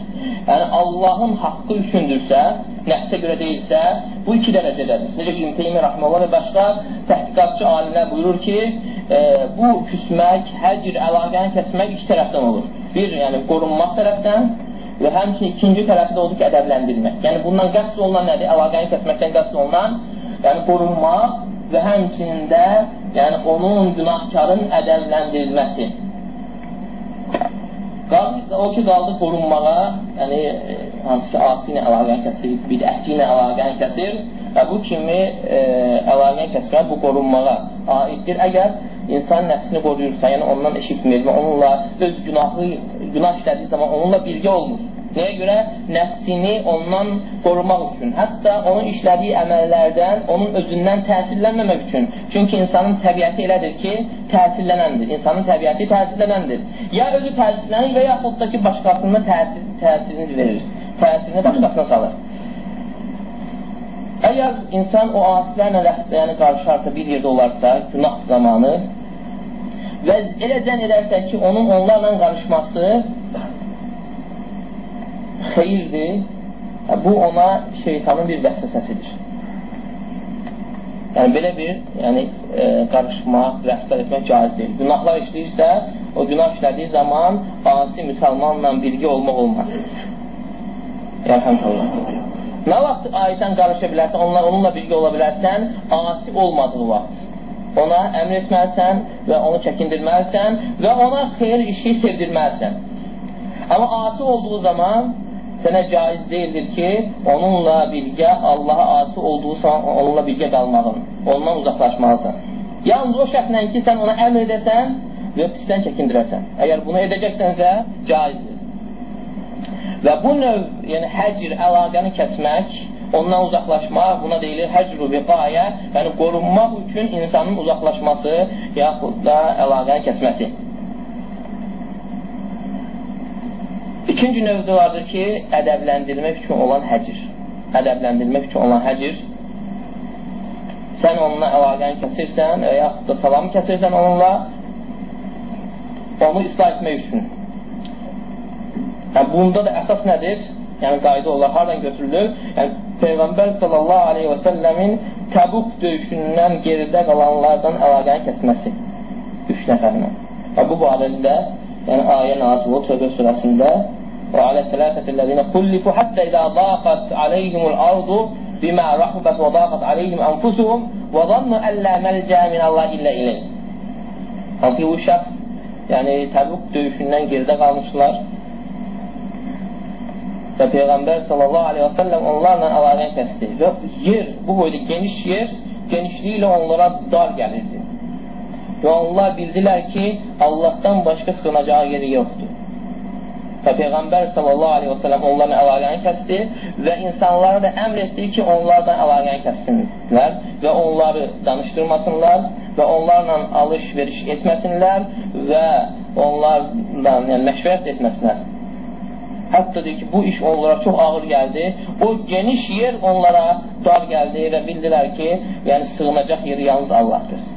yəni Allahın haqqı üçündürsə, nəfsə görə deyilsə, bu iki dərəcədədir. Necə ki, İmteymi Rəhməllah və başqa təhqiqatçı alimlər buyurur ki, e, bu küsmək, hər cür əlaqəni kəsmək iki tərəfdən olur. Bir, yəni qorunmaq tərəfdən və həmçin ikinci tərəfi də odur ki, ədəbləndirmək. Yəni, bundan qəsd olunan nədir? Əlaqəni kəsməkdən qəsd olunan, yəni qorunmaq və həmçində yəni, onun günahkarın ədəbləndirilməsi. Qaldı, o ki, qaldı qorunmağa, yəni, hansı ki, asi ilə əlaqəni kəsir, bidəhki ilə əlaqəni kəsir və bu kimi e, əlaqəni kəsmək bu qorunmağa aiddir. Əgər insan nəfsini qoruyursa, yəni ondan eşitmir və onunla öz günahı, günah işlədiyi zaman onunla birgə olmur. Nəyə görə? Nəfsini ondan qorumaq üçün. Hətta onun işlədiyi əməllərdən, onun özündən təsirlənməmək üçün. Çünki insanın təbiəti elədir ki, təsirlənəndir. İnsanın təbiəti təsirlənəndir. Ya özü təsirlənir və yaxud da ki, başqasına təsir, təsirini verir. Təsirini başqasına salır. Əgər insan o asilərlə yəni qarışarsa, bir yerdə olarsa, günah zamanı və elə zən edərsə ki, onun onlarla qarışması xeyirdir, bu ona şeytanın bir vəsvəsəsidir. Yəni, belə bir yəni, e, qarışmaq, rəftar etmək caiz deyil. Günahlar işləyirsə, o günah işlədiyi zaman asi müsəlmanla birgə olmaq olmaz. Yərhəmdəllah. Nə vaxt ayətən qarışa bilərsən, onlar onunla birgə ola bilərsən, asi olmadığı vaxt. Ona əmr etməlisən və onu çəkindirməlisən və ona xeyir işi sevdirməlisən. Amma asi olduğu zaman sənə caiz deyildir ki, onunla birgə, Allaha asi olduğu zaman onunla birgə qalmağın, ondan uzaqlaşmalısan. Yalnız o şərtlə ki, sən ona əmr edəsən və pisdən çəkindirəsən. Əgər bunu edəcəksənsə, caizdir. Və bu növ, yəni həcr, əlaqəni kəsmək, ondan uzaqlaşmaq, buna deyilir həcr-ü viqayə, yəni qorunmaq üçün insanın uzaqlaşması, yaxud da əlaqəni kəsməsi. İkinci növdə vardır ki, ədəbləndirmək üçün olan həcr. Ədəbləndirmək üçün olan həcr. Sən onunla əlaqəni kəsirsən, yaxud da salamı kəsirsən onunla, onu islah etmək üçün. Yəni, bunda da əsas nədir? Yəni, qayda olar, haradan götürülür? Yəni, Peyğəmbər sallallahu aleyhi və səlləmin Təbuk döyüşündən geridə qalanlardan əlaqəni kəsməsi. Üç nəfərlə. Və bu barədə, yəni, ayə nazılı Tövbə surəsində və alə tələtətillədinə kullifu həttə idə daqat aleyhimul ardu bimə rəhubət və daqat aleyhim ənfusuhum və zannu əllə məlcə min Allah illə iləyh. Hansı ki, bu şəxs, yəni Təbuk döyüşündən geridə qalmışlar və Peyğəmbər sallallahu aleyhi və səlləm onlarla əlaqə kəsdi və yer, bu boyda geniş yer, genişliyi ilə onlara dar gəlirdi. Və onlar bildilər ki, Allahdan başqa sığınacağı yeri yoxdur. Və Peyğəmbər sallallahu aleyhi və səlləm onlarla əlaqəni kəsdi və insanlara da əmr etdi ki, onlardan əlaqəni kəssinlər və onları danışdırmasınlar və onlarla alış-veriş etməsinlər və onlarla yəni, məşvərət etməsinlər. Hətta deyir ki, bu iş onlara çox ağır gəldi. O geniş yer onlara dar gəldi və bildilər ki, yəni sığınacaq yeri yalnız Allahdır.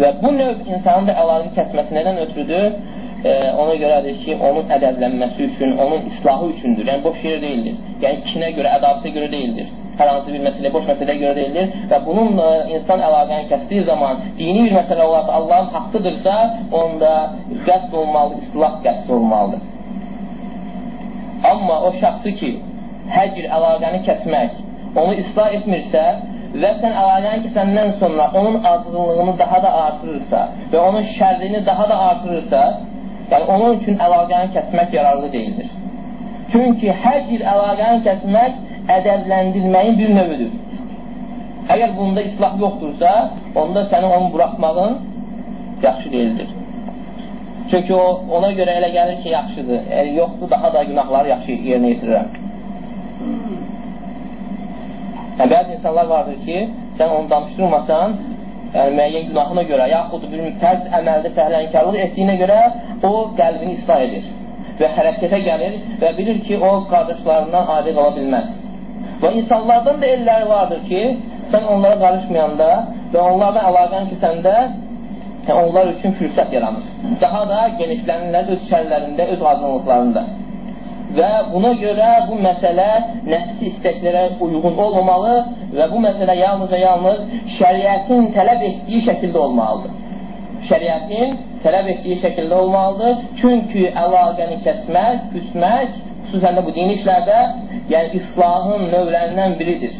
Və bu növ insanın da əlaqə kəsməsi nədən ötürüdür? E, ona görədir ki, onun ədəblənməsi üçün, onun islahı üçündür. Yəni, boş yer deyildir. Yəni, kinə görə, ədabətə görə deyildir. Hər hansı bir məsələ, boş məsələyə görə deyildir. Və bununla insan əlaqəni kəsdiyi zaman, dini bir məsələ olarsa, Allahın haqqıdırsa, onda qəsd olmalı, islah qəsd olmalıdır. Amma o şəxsi ki, həcr əlaqəni kəsmək, onu islah etmirsə və sən əlaqəni kəsəndən sonra onun azğınlığını daha da artırırsa və onun şərrini daha da artırırsa, yəni onun üçün əlaqəni kəsmək yararlı deyildir. Çünki həcr əlaqəni kəsmək ədəbləndirməyin bir növüdür. Əgər bunda islah yoxdursa, onda sənin onu buraxmağın yaxşı deyildir. Çünki o, ona görə elə gəlir ki, yaxşıdır. Əgər yoxdur, daha da günahları yaxşı yerinə yetirirəm. Yəni, bəzi insanlar vardır ki, sən onu danışdırmasan, yəni müəyyən günahına görə, yaxud bir fərz əməldə səhlənkarlıq etdiyinə görə o qəlbini islah edir və hərəkətə gəlir və bilir ki, o qardaşlarından ayrı qala bilməz. Və insanlardan da elləri vardır ki, sən onlara qarışmayanda və onlardan əlaqən kəsəndə yəni onlar üçün fürsət yaranır. Daha da genişlənirlər öz şərlərində, öz azınlıqlarında. Və buna görə bu məsələ nəfsi istəklərə uyğun olmamalı və bu məsələ yalnız və yalnız şəriətin tələb etdiyi şəkildə olmalıdır. Şəriətin tələb etdiyi şəkildə olmalıdır. Çünki əlaqəni kəsmək, küsmək xüsusən də bu dini işlərdə, yəni islahın növlərindən biridir.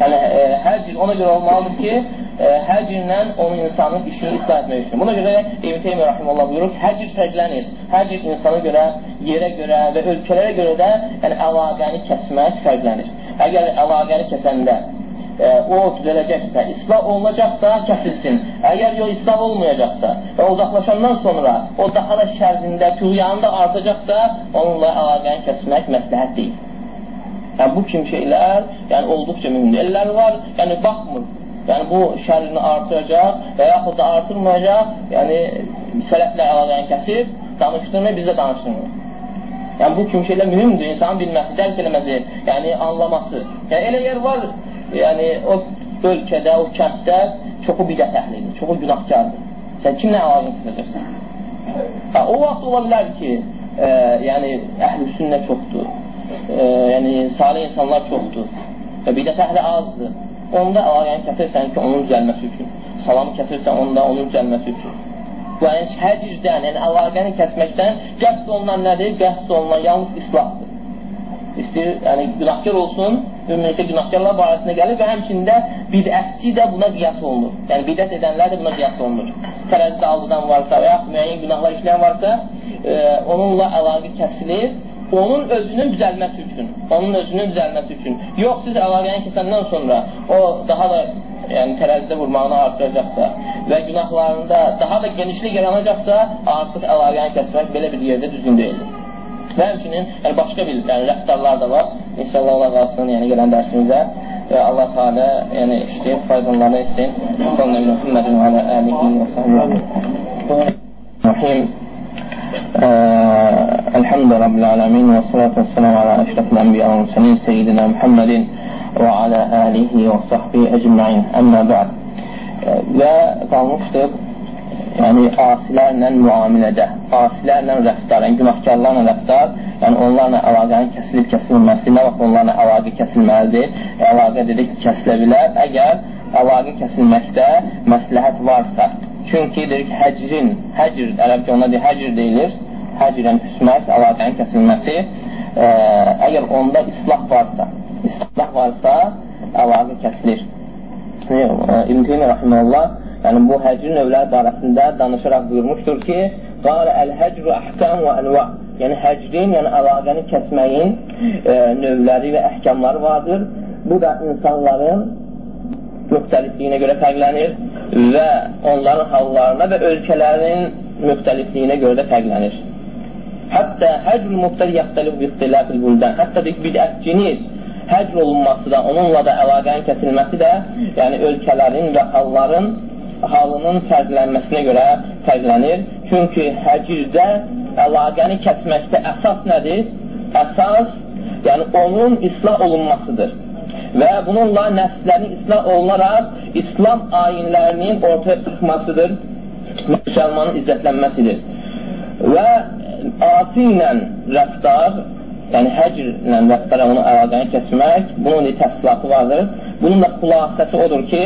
Yəni, e, hər cür ona görə olmalıdır ki, hər cürlə onun insanın işini islah etmək üçün. Buna görə İbn Teymiyyə Rahimullah buyurur ki, hər cür fərqlənir. Hər cür insana görə, yerə görə və ölkələrə görə də yəni, əlaqəni kəsmək fərqlənir. Əgər əlaqəni kəsəndə e, o düzələcəksə, islah olunacaqsa, kəsilsin. Əgər yox, islah olmayacaqsa və uzaqlaşandan sonra o daha da şərdində, tüğyanında artacaqsa, onunla əlaqəni kəsmək məsləhət deyil. Yəni, bu kimi şeylər yəni, olduqca mühümdür. Ellər var, yəni baxmır. Yəni, bu şərini artıracaq və yaxud da artırmayacaq, yəni sələflə əlaqəni kəsib, danışdırmır, bizə danışdırmır. Yəni, bu kimi şeylər mühümdür, insanın bilməsi, dərk eləməsi, yəni anlaması. Yəni, elə yer var, yəni o ölkədə, o kənddə çoxu bidət əhlidir, çoxu günahkardır. Sən kimlə əlaqəni kəsəcəksən? Hə, o vaxt ola bilər ki, e, yəni əhl-i sünnə çoxdur e, yəni salih insanlar çoxdur və bidət əhli azdır. Onda əlaqəni kəsirsən ki, onun düzəlməsi üçün. Salamı kəsirsən onda onun düzəlməsi üçün. Bu, yəni həcirdən, yəni əlaqəni kəsməkdən qəsd olunan nədir? Qəsd olunan yalnız islahdır. İstəyir, yəni günahkar olsun, ümumiyyətlə günahkarlar barəsində gəlir və həmçində bidətçi də buna qiyas olunur. Yəni bidət edənlər də buna qiyas olunur. Tərəzidə aldıdan varsa və yaxud müəyyən günahlar işləyən varsa, e, onunla əlaqə kəsilir onun özünün düzəlməsi üçün, onun özünün düzəlməsi üçün. Yox, siz əlaqəni kəsəndən sonra o daha da yəni tərəzidə vurmağını artıracaqsa və günahlarında daha da genişlik yaranacaqsa, artıq əlaqəni kəsmək belə bir yerdə düzgün deyildir. Və həmçinin yəni başqa bir yəni, rəftarlar da var. İnşallah Allah qalsın yəni gələn dərsimizə və Allah Teala yəni işləyib faydalarını etsin. Sallallahu əleyhi və səlləm və alə alihi və səhbihi. Rahim الحمد رب العالمين والصلاة والسلام على أشرف الأنبياء والمرسلين سيدنا محمد وعلى آله وصحبه أجمعين أما بعد və qalmışdır yəni asilərlə müamilədə, asilərlə rəftar, yəni günahkarlarla rəftar, yəni onlarla əlaqənin kəsilib kəsilməsi, nə vaxt onlarla əlaqə kəsilməlidir? Əlaqə dedik kəsilə bilər, əgər əlaqə kəsilməkdə məsləhət varsa, Çünki dedik həcrin, həcr, ərəbcə ona deyir, həcr deyilir, həcrən küsmək, əlaqənin kəsilməsi, ə, əgər onda islah varsa, islah varsa, əlaqə kəsilir. İbn Teymiyyə rahimehullah, yəni bu həcrin növləri barəsində danışaraq buyurmuşdur ki, qalə əl-həcru əhkam və ənva. Yəni həcrin, yəni əlaqəni kəsməyin ə, növləri və əhkamları vardır. Bu da insanların müxtəlifliyinə görə fərqlənir və onların hallarına və ölkələrin müxtəlifliyinə görə də fərqlənir. Hətta həcr müxtəli yaxtəlif ixtilafil buldan. Hətta bidətçinin həcr olunması da, onunla da əlaqənin kəsilməsi də, yəni ölkələrin və halların halının fərqlənməsinə görə fərqlənir. Çünki həcirdə əlaqəni kəsməkdə əsas nədir? Əsas, yəni onun islah olunmasıdır və bununla nəfslərin islah olunaraq İslam ayinlərinin ortaya çıxmasıdır, müsəlmanın izzətlənməsidir. Və asi ilə rəftar, yəni həcrlə rəftara onu əlaqəni kəsmək, bunun təfsilatı vardır. Bunun da xülasəsi odur ki,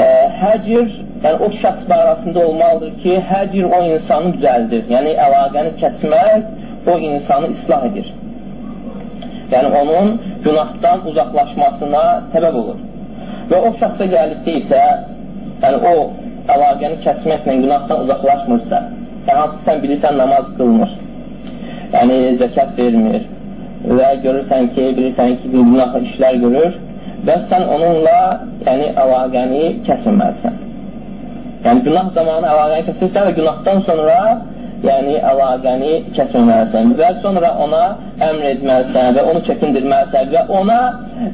ə, həcr yəni o şəxs barəsində olmalıdır ki, həcr o insanı düzəldir. Yəni əlaqəni kəsmək o insanı islah edir yəni onun günahdan uzaqlaşmasına səbəb olur. Və o şəxsə gəldikdə isə, yəni o əlaqəni kəsməklə günahdan uzaqlaşmırsa, yəni hansı sən bilirsən namaz qılmır, yəni zəkat vermir və görürsən ki, bilirsən ki, günah işlər görür və sən onunla yəni əlaqəni kəsməlisən. Yəni günah zamanı əlaqəni kəsirsən və günahdan sonra yəni əlaqəni kəsməməlisən və sonra ona əmr etməlisən və onu çəkindirməlisən və ona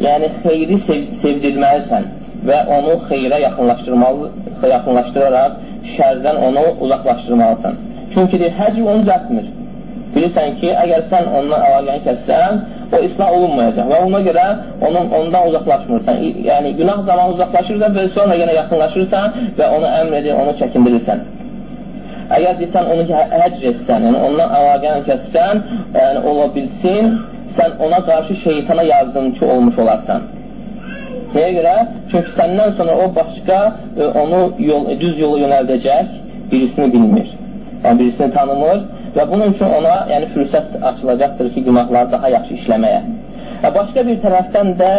yəni xeyri sev sevdirməlisən və onu xeyrə yaxınlaşdırmalı, yaxınlaşdıraraq şərdən onu uzaqlaşdırmalısan. Çünki deyir, həcr onu düzəltmir. Bilirsən ki, əgər sən ondan əlaqəni kəssən, o islah olunmayacaq və ona görə onun, ondan uzaqlaşmırsan. Yəni, günah zamanı uzaqlaşırsan və sonra yenə yaxınlaşırsan və onu əmr edir, onu çəkindirirsən. Əgər desən onu həcr etsən, yəni ondan əlaqəni kəssən, yəni ola bilsin, sən ona qarşı şeytana yardımcı olmuş olarsan. Nəyə görə? Çünki səndən sonra o başqa e, onu yol, düz yolu yönəldəcək birisini bilmir. Yəni birisini tanımır və bunun üçün ona yəni, fürsət açılacaqdır ki, günahları daha yaxşı işləməyə. Və başqa bir tərəfdən də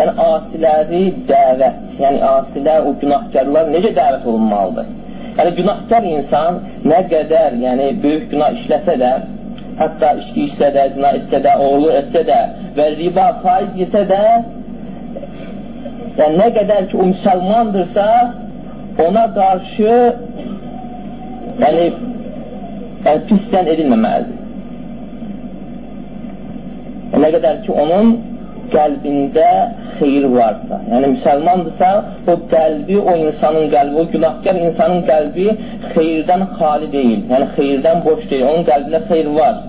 yəni, asiləri dəvət, yəni asilər, o günahkarlar necə dəvət olunmalıdır? Yəni, günahkar insan nə qədər yəni, böyük günah işləsə də, hətta içki içsə də, zina etsə də, oğlu etsə də və riba faiz yesə də, yəni nə qədər ki, o müsəlmandırsa, ona qarşı yəni, yəni pisdən edilməməlidir. Nə qədər ki, onun qəlbində xeyir varsa, yəni müsəlmandırsa, o qəlbi, o insanın qəlbi, o günahkar insanın qəlbi xeyirdən xali deyil, yəni xeyirdən boş deyil, onun qəlbində xeyir var.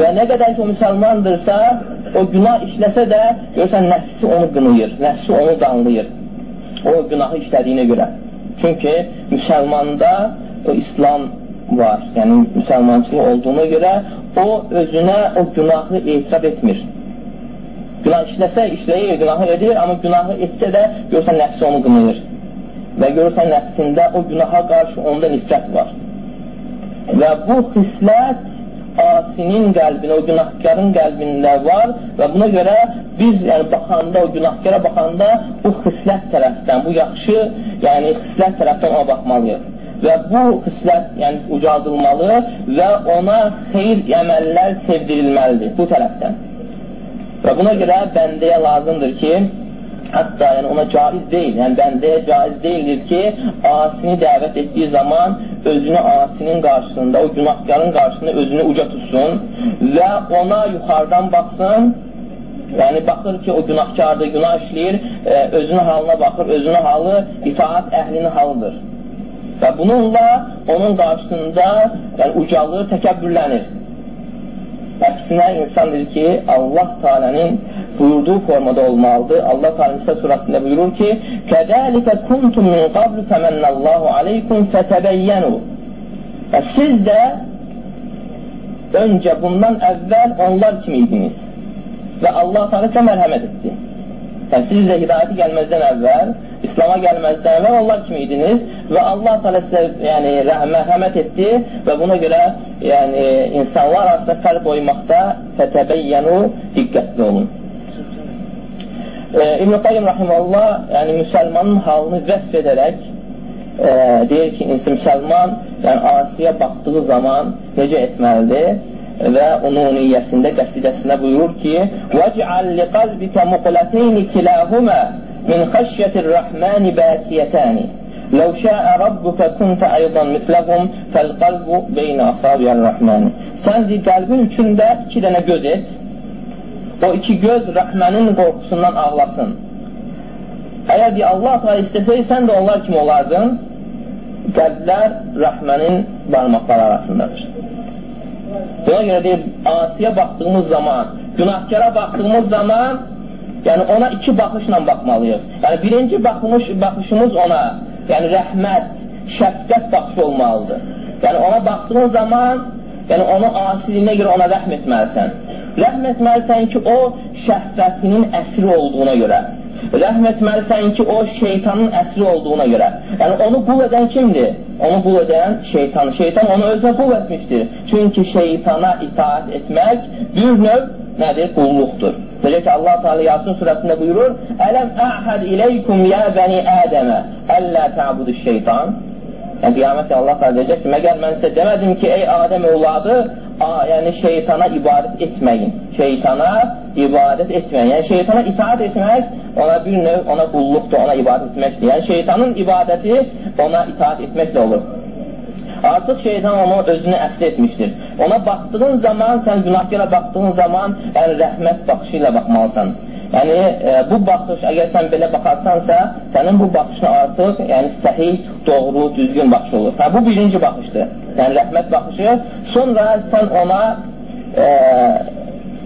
Və nə qədər ki, o müsəlmandırsa, o günah işləsə də, görürsən, nəfsi onu qınıyır, nəfsi onu danlayır, o günahı işlədiyinə görə. Çünki müsəlmanda o İslam var, yəni müsəlmançılıq olduğuna görə o özünə o günahı etiraf etmir. Günah işləsə, işləyir, günahı edir, amma günahı etsə də görürsən nəfsi onu qınayır. Və görürsən nəfsində o günaha qarşı onda nifrət var. Və bu xislət asinin qəlbində, o günahkarın qəlbində var və buna görə biz yəni, baxanda, o günahkara baxanda bu xislət tərəfdən, bu yaxşı yəni, xislət tərəfdən ona baxmalıyıq və bu xislət yəni, ucaldılmalı və ona xeyir əməllər sevdirilməlidir bu tərəfdən. Və buna görə bəndəyə lazımdır ki, hətta yəni ona caiz deyil, yəni bəndəyə caiz deyildir ki, asini dəvət etdiyi zaman özünü asinin qarşısında, o günahkarın qarşısında özünü uca tutsun və ona yuxarıdan baxsın Yəni, baxır ki, o günahkardır, günah işləyir, e, özünün halına baxır, özünün halı itaat əhlinin halıdır. Və bununla onun qarşısında yəni, ucalır, təkəbbürlənir. Əksinə insan deyir ki, Allah Teala'nın buyurduğu formada olmalıdır. Allah Teala Nisa surasında buyurur ki: "Kəzəlikə kuntum min qablu femennallahu aleykum fetəbəyyənu." Və siz də öncə bundan əvvəl onlar kimi idiniz. Və Allah Teala sizə mərhəmət etdi. Yəni siz də hidayəti gəlməzdən əvvəl İslam'a gəlməzdən əvvəl onlar kimi idiniz və Allah təala sizə yəni rəhmət etdi və buna görə yəni insanlar arasında fərq qoymaqda fətəbəyyənu diqqətli olun. E, İbn Qayyim rahimehullah yəni müsəlmanın halını vəsf edərək e, deyir ki, insan müsəlman yəni asiyə baxdığı zaman necə etməlidir? və onun niyyəsində, qəsidəsində buyurur ki: "Vəc'al li qalbika muqlatayn kilahuma min xəşyətir rəhməni bəkiyətəni Ləv şəə rabbuka kuntə aydan misləhum fəl-qalbu beynə asabiyər rəhməni Sən qəlbin üçündə iki dənə göz et. O iki göz rəhmənin qorxusundan ağlasın. Əgər deyir, Allah Teala istəsəydi, sən də onlar kimi olardın. Qəlblər rəhmənin barmaqları arasındadır. Buna görə deyir, asiyə baxdığımız zaman, günahkara baxdığımız zaman Yəni ona iki baxışla baxmalıyıq. Yəni birinci baxmış, baxışımız ona, yəni rəhmət, şəfqət baxışı olmalıdır. Yəni ona baxdığın zaman, yəni onun asiliyinə görə ona rəhm etməlisən. Rəhm etməlisən ki, o şəhvətinin əsri olduğuna görə. Rəhm etməlisən ki, o şeytanın əsri olduğuna görə. Yəni onu qul edən kimdir? Onu qul edən şeytan. Şeytan onu özünə qul etmişdir. Çünki şeytana itaat etmək bir növ nədir? Qulluqdur. Necə ki, Allah Teala Yasin surəsində buyurur, Ələm əhəd iləykum yə bəni Ədəmə əllə təbudu şeytan. Yəni, qiyamət Allah Teala deyəcək ki, məgər mən sizə demədim ki, ey Adəm evladı, a, yəni şeytana ibadət etməyin. Şeytana ibadət etməyin. Yəni, şeytana itaat etmək ona bir növ, ona qulluqdur, ona ibadət etməkdir. Yəni, şeytanın ibadəti ona itaat etməklə olur. Artıq şeytan onu özünü əsr etmişdir. Ona baxdığın zaman, sən günahkara baxdığın zaman, yəni rəhmət baxışı ilə baxmalısan. Yəni, e, bu baxış, əgər sən belə baxarsansa, sənin bu baxışın artıq yəni, səhih, doğru, düzgün baxış olur. Hə, bu birinci baxışdır. Yəni, rəhmət baxışı. Sonra sən ona e,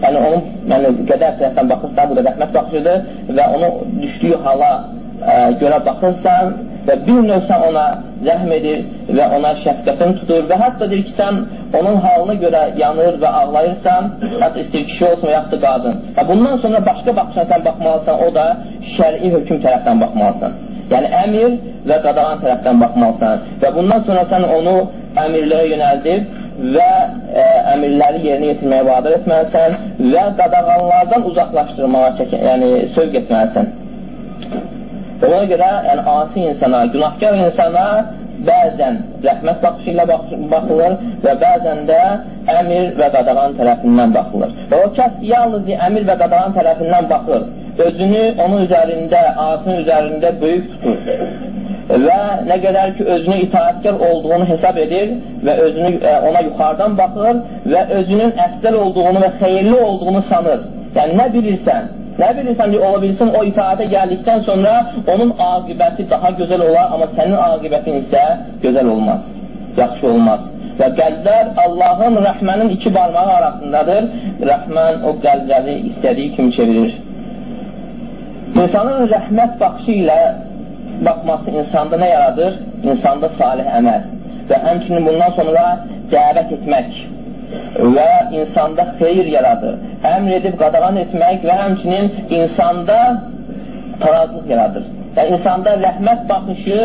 yəni, onun yəni, qədər tərəfdən baxırsan, bu da rəhmət baxışıdır və onu düşdüyü hala ə, görə baxırsan və bir növ sən ona rəhm edir və ona şəfqətini tutur və hətta deyir ki, sən onun halına görə yanır və ağlayırsan, hətta istəyir kişi olsun və yaxud da qadın. Və bundan sonra başqa baxışına sən baxmalısan, o da şəri hökm tərəfdən baxmalısan. Yəni, əmir və qadağan tərəfdən baxmalısan və bundan sonra sən onu əmirlərə yönəldib və ə, əmirləri yerinə yetirməyə vadar etməlisən və qadağanlardan uzaqlaşdırmağa çəkin, yəni sövq etməlisən. Ona görə yəni, asi insana, günahkar insana bəzən rəhmət baxışı ilə baxılır və bəzən də əmir və qadağan tərəfindən baxılır. Və o kəs yalnız əmir və qadağan tərəfindən baxır, özünü onun üzərində, asının üzərində böyük tutur və nə qədər ki, özünü itaətkar olduğunu hesab edir və özünü e, ona yuxarıdan baxır və özünün əfsəl olduğunu və xeyirli olduğunu sanır. Yəni, nə bilirsən, nə bilirsən ki, ola bilsin, o itaətə gəldikdən sonra onun aqibəti daha gözəl olar, amma sənin aqibətin isə gözəl olmaz, yaxşı olmaz. Və qəlblər Allahın rəhmənin iki barmağı arasındadır. Rəhmən o qəlbləri istədiyi kimi çevirir. İnsanın rəhmət baxışı ilə baxması insanda nə yaradır? İnsanda salih əməl və həmçinin bundan sonra dəvət etmək və insanda xeyir yaradır. Əmr edib qadağan etmək və həmçinin insanda tarazlıq yaradır. Yəni, insanda rəhmət baxışı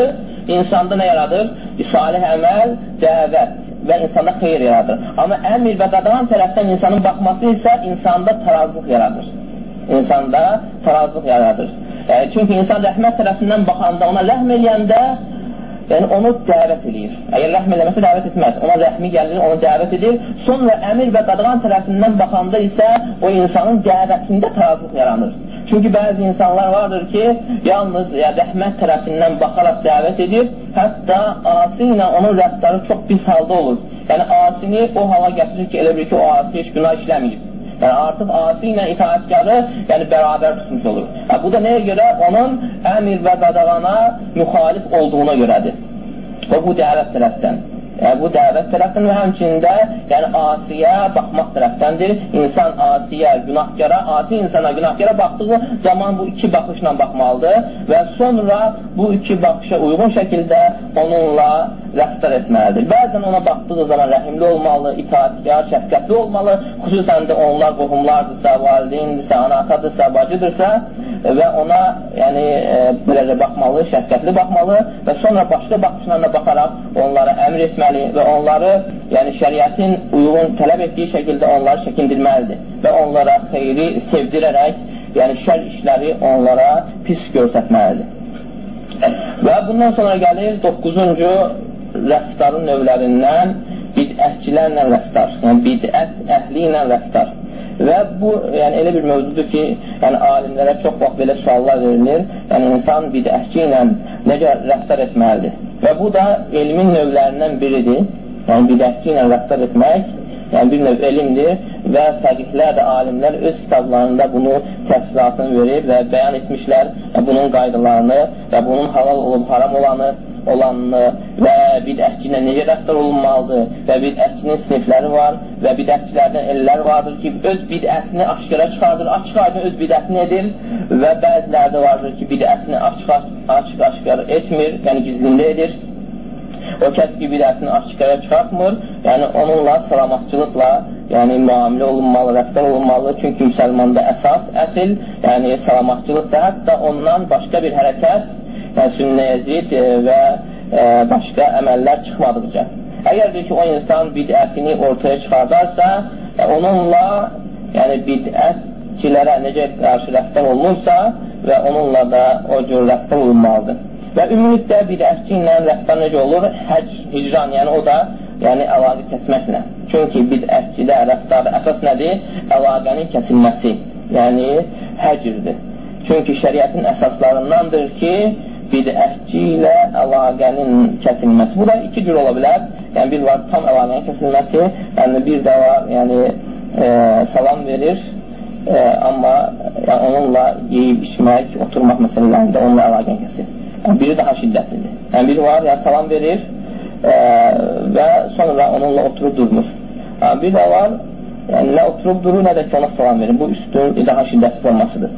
insanda nə yaradır? Salih əməl, dəvət və insanda xeyir yaradır. Amma əmr və qadağan tərəfdən insanın baxması isə insanda tarazlıq yaradır. İnsanda tarazlıq yaradır. Yəni, çünki insan rəhmət tərəfindən baxanda, ona rəhm eləyəndə, yəni onu dəvət edir. Əgər rəhm eləməsə dəvət etməz. Ona rəhmi gəlir, onu dəvət edir. Sonra əmir və qadağan tərəfindən baxanda isə o insanın dəvətində tarazlıq yaranır. Çünki bəzi insanlar vardır ki, yalnız ya, rəhmət tərəfindən baxaraq dəvət edir, hətta asi ilə onun rəftarı çox pis halda olur. Yəni, asini o hala gətirir ki, elə bir ki, o asi heç günah işləməyib. Yəni, artıq asi ilə itaətkarı yəni, bərabər tutmuş olur. Yəni, bu da nəyə görə? Onun əmir və qadağana müxalif olduğuna görədir. Və bu dəvət tərəfdən. Yəni, bu dəvət tərəfdən və həmçində yəni, asiyə baxmaq tərəfdəndir. İnsan asiyə, günahkara, asi insana, günahkara baxdığı zaman bu iki baxışla baxmalıdır və sonra bu iki baxışa uyğun şəkildə onunla rəftar etməlidir. Bəzən ona baxdığı zaman rəhimli olmalı, itaətkar, şəfqətli olmalı, xüsusən də onlar qohumlardırsa, valideyndirsə, ana-atadırsa, bacıdırsa və ona yəni, e, beləcə baxmalı, şəfqətli baxmalı və sonra başqa baxışlarına baxaraq onlara əmr etməli və onları yəni, şəriətin uyğun tələb etdiyi şəkildə onları çəkindirməlidir və onlara xeyri sevdirərək yəni şər işləri onlara pis görsətməlidir. Və bundan sonra gəlir 9-cu rəftarın növlərindən bidətçilərlə rəftar, yəni bidət əhli ilə rəftar. Və bu, yəni elə bir mövzudur ki, yəni alimlərə çox vaxt belə suallar verilir. Yəni insan bidətçi ilə necə rəftar etməlidir? Və bu da elmin növlərindən biridir. Yəni bidətçi ilə rəftar etmək, yəni bir növ elmdir və fəqihlər də alimlər öz kitablarında bunu təfsilatını verib və bəyan etmişlər və bunun qaydalarını və bunun halal olub haram olanı olanını və bidətçi ilə necə rəftar olunmalıdır və bidətçinin sinifləri var və bidətçilərdən ellər vardır ki, öz bidətini aşkara çıxardır, açıq aydın öz bidətini edir və bəzilərdə vardır ki, bidətini açıq-aşkar etmir, yəni gizlində edir. O kəs ki, bidətini aşkara çıxartmır, yəni onunla salamatçılıqla yəni müamilə olunmalı, rəftar olunmalı. Çünki müsəlmanda əsas, əsil, yəni salamatçılıqdır. Hətta ondan başqa bir hərəkət sünnəyə zid e, və e, başqa əməllər çıxmadıqca. Əgər bir ki, o insan bidətini ortaya çıxardarsa, e, onunla yəni bidətçilərə necə qarşı rəftar olunursa və onunla da o cür rəftar olunmalıdır. Və ümumilikdə bidətçi ilə rəftar necə olur? Həc, hicran, yəni o da yəni əlaqə kəsməklə. Çünki bidətçilə rəftarda əsas nədir? Əlaqənin kəsilməsi, yəni həcrdir. Çünki şəriətin əsaslarındandır ki, bidətçi ilə əlaqənin kəsilməsi. Bu da iki cür ola bilər. Yəni, bir var tam əlaqənin kəsilməsi, yəni bir də var, yəni e, salam verir, e, amma yəni, onunla yeyib, içmək, oturmaq məsələlərində onunla əlaqəni kəsir. Yəni, biri daha şiddətlidir. Yəni, biri var, yəni salam verir e, və sonra onunla oturub durmur. Yəni, bir də var, yəni, nə oturub durur, nə də ki ona salam verir. Bu üstün, daha şiddətli formasıdır.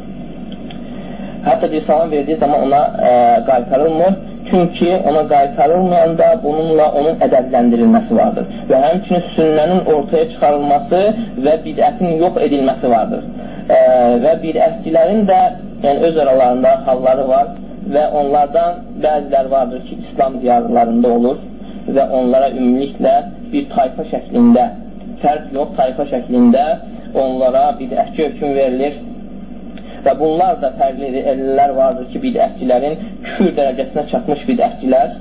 Hətta bir salam verdiyi zaman ona ə, e, qaytarılmır. Çünki ona qaytarılmayanda bununla onun ədəbləndirilməsi vardır. Və həmçinin sünnənin ortaya çıxarılması və bidətin yox edilməsi vardır. Ə, e, və bidətçilərin də yəni, öz aralarında halları var və onlardan bəziləri vardır ki, İslam diyarlarında olur və onlara ümumiliklə bir tayfa şəklində, fərq yox, tayfa şəklində onlara bidətçi hökm verilir. Və bunlar da fərqli ellər vardır ki, bidətçilərin küfür dərəcəsinə çatmış bidətçilər,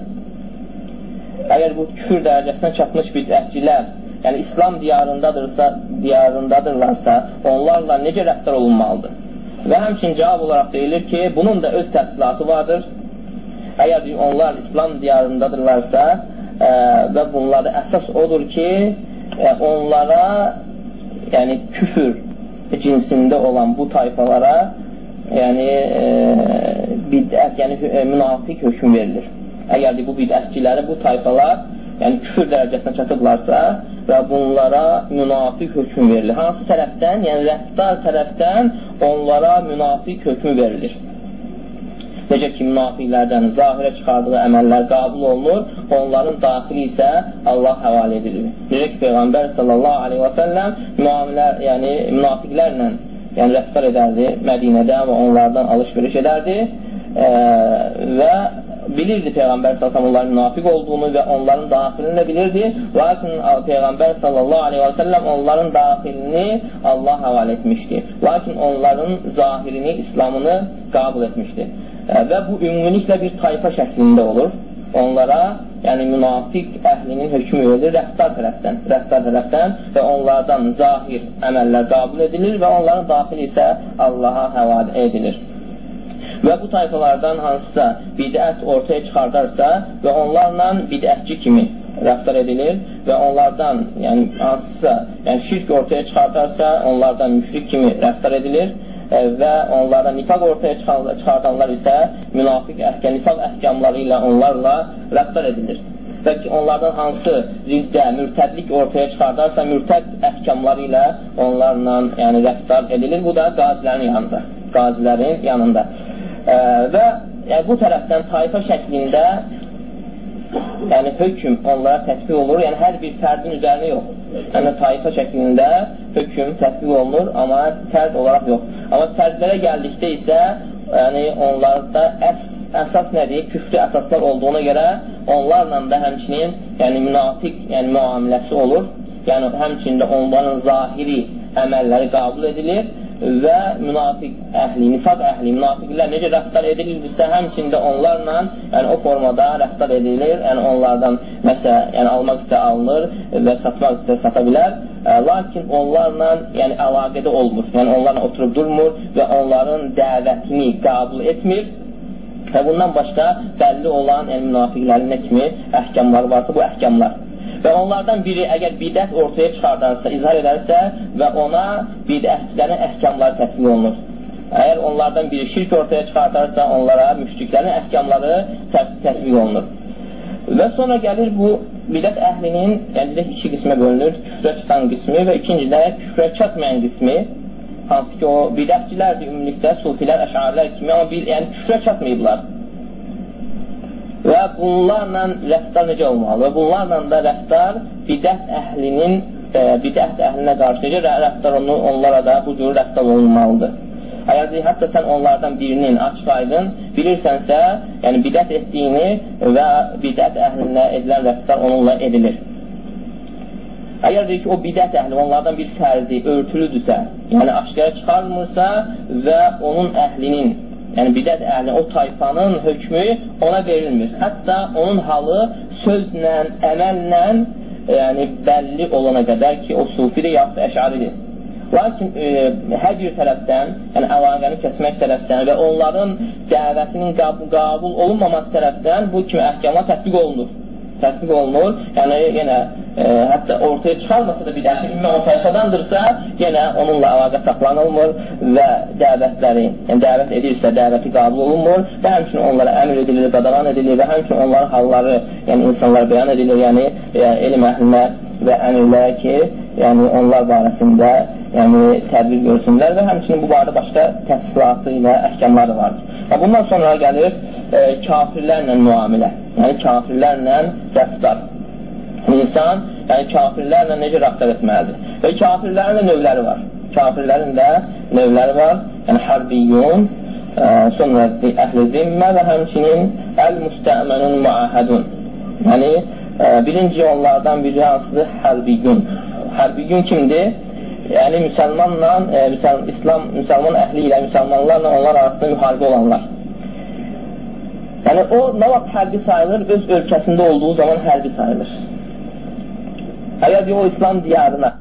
əgər bu küfür dərəcəsinə çatmış bidətçilər, yəni İslam diyarındadırsa, diyarındadırlarsa, onlarla necə rəftar olunmalıdır? Və həmçin cavab olaraq deyilir ki, bunun da öz təfsilatı vardır. Əgər onlar İslam diyarındadırlarsa ə, və bunlarda əsas odur ki, ə, onlara yəni küfür cinsində olan bu tayfalara yəni e, bidət, yəni e, münafiq hökm verilir. Əgər bu bidətçiləri bu tayfalar yəni küfür dərəcəsinə çatıblarsa və bunlara münafiq hökm verilir. Hansı tərəfdən? Yəni rəftar tərəfdən onlara münafiq hökmü verilir. Necə ki, münafiqlərdən zahirə çıxardığı əməllər qabul olunur, onların daxili isə Allah həvalə edilir. Necə ki, Peyğəmbər sallallahu aleyhi və səlləm müamilə, yəni münafiqlərlə yəni rəftar edərdi Mədinədə və onlardan alış-veriş edərdi e, və bilirdi Peyğəmbər sallallahu onların münafiq olduğunu və onların daxilini də bilirdi. Lakin Peyğəmbər səlləm onların daxilini Allah həvalə etmişdi. Lakin onların zahirini, İslamını qabul etmişdi və bu ümumiliklə bir tayfa şəklində olur. Onlara, yəni münafiq əhlinin hökmü verilir rəftar tərəfdən, rəftar tərəfdən və onlardan zahir əməllər qabul edilir və onların daxili isə Allaha həvalə edilir. Və bu tayfalardan hansısa bidət ortaya çıxardarsa və onlarla bidətçi kimi rəftar edilir və onlardan, yəni hansısa yəni şirk ortaya çıxardarsa, onlardan müşrik kimi rəftar edilir və onlara nifaq ortaya çıxardanlar isə münafiq əhkəm, nifaq əhkamları ilə onlarla rəftar edilir. Və ki, onlardan hansı riddə, mürtədlik ortaya çıxardarsa, mürtəd əhkamları ilə onlarla yəni, rəftar edilir. Bu da qazilərin yanında. Qazilərin yanında. E, və yəni, bu tərəfdən tayfa şəklində yəni hökm onlara tətbiq olur. Yəni hər bir fərdin üzərinə yox. Yəni tayfa şəklində hökm tətbiq olunur, amma fərd olaraq yox. Amma fərdlərə gəldikdə isə yəni onlarda əs, əsas nədir? Küfrü əsaslar olduğuna görə onlarla da həmçinin yəni münafiq yəni müamiləsi olur. Yəni həmçində onların zahiri əməlləri qəbul edilir və münafiq əhli, nifaq əhli, münafiqlər necə rəftar edilirsə, həmçində onlarla, yəni o formada rəftar edilir, yəni onlardan məsələ, yəni almaq istə alınır və satmaq istə sata bilər, ə, lakin onlarla yəni əlaqədə olmur, yəni onlarla oturub durmur və onların dəvətini qəbul etmir. Və bundan başqa bəlli olan yəni münafiqlərin nə kimi əhkamları varsa, bu əhkamlar və onlardan biri əgər bidət ortaya çıxardarsa, izhar edərsə və ona bidətçilərin əhkamları tətbiq olunur. Əgər onlardan biri şirk ortaya çıxardarsa, onlara müşriklərin əhkamları tətbiq olunur. Və sonra gəlir bu bidət əhlinin, yəni də iki qismə bölünür, küfrə çıxan qismi və ikincidə küfrə çatmayan qismi, hansı ki o bidətçilərdir ümumilikdə, sufilər, əşarilər kimi, amma bir, yəni küfrə çatmayıblar. Və bunlarla rəftar necə olmalı? Bunlarla da rəftar bidət əhlinin e, bidət əhlinə qarşı necə rəftar onu, onlara da bu cür rəftar olunmalıdır. Əgər hətta sən onlardan birinin açıq aydın bilirsənsə, yəni bidət etdiyini və bidət əhlinə edilən rəftar onunla edilir. Əgər deyir ki, o bidət əhli onlardan bir fərdi örtülüdürsə, yəni aşkara çıxarmırsa və onun əhlinin yəni bidət əhli, o tayfanın hökmü ona verilmir. Hətta onun halı sözlə, əməllə yəni bəlli olana qədər ki, o sufidir yaxud əşaridir. Lakin e, hər bir tərəfdən, yəni əlaqəni kəsmək tərəfdən və onların dəvətinin qəbul, qəbul olunmaması tərəfdən bu kimi əhkamlar tətbiq olunur. Tətbiq olunur. Yəni yenə e, hətta ortaya çıxarmasa da bidəti ümumi o tayfadandırsa, yenə onunla əlaqə saxlanılmır və dəvətləri, yəni dəvət edirsə, dəvəti qabul olunmur və həmçinin onlara əmr edilir, qadağan edilir və həmçinin onların halları, yəni insanlar bəyan edilir, yəni e, elm əhlinə və əmirlərə ki, yəni onlar barəsində yəni tədbir görsünlər və həmçinin bu barədə başqa təfsilatı ilə əhkamları vardır. Və bundan sonra gəlir e, kafirlərlə müamilə, yəni kafirlərlə rəftar insan, yəni kafirlərlə necə rəftar etməlidir. Və kafirlərin də növləri var. Kafirlərin də növləri var. Yəni hərbiyyun, ə, e, sonra əhli zimmə və həmçinin əl-müstəmənun muahədun. Yəni, ə, birinci onlardan biri hansıdır? Hərbi gün kimdir? Yəni, müsəlmanla, e, müsəl İslam, müsəlman əhli ilə, müsəlmanlarla onlar arasında müharibə olanlar. Yəni, o nə vaxt hərbi sayılır? Öz ölkəsində olduğu zaman hərbi sayılır. Əgər o İslam diyarına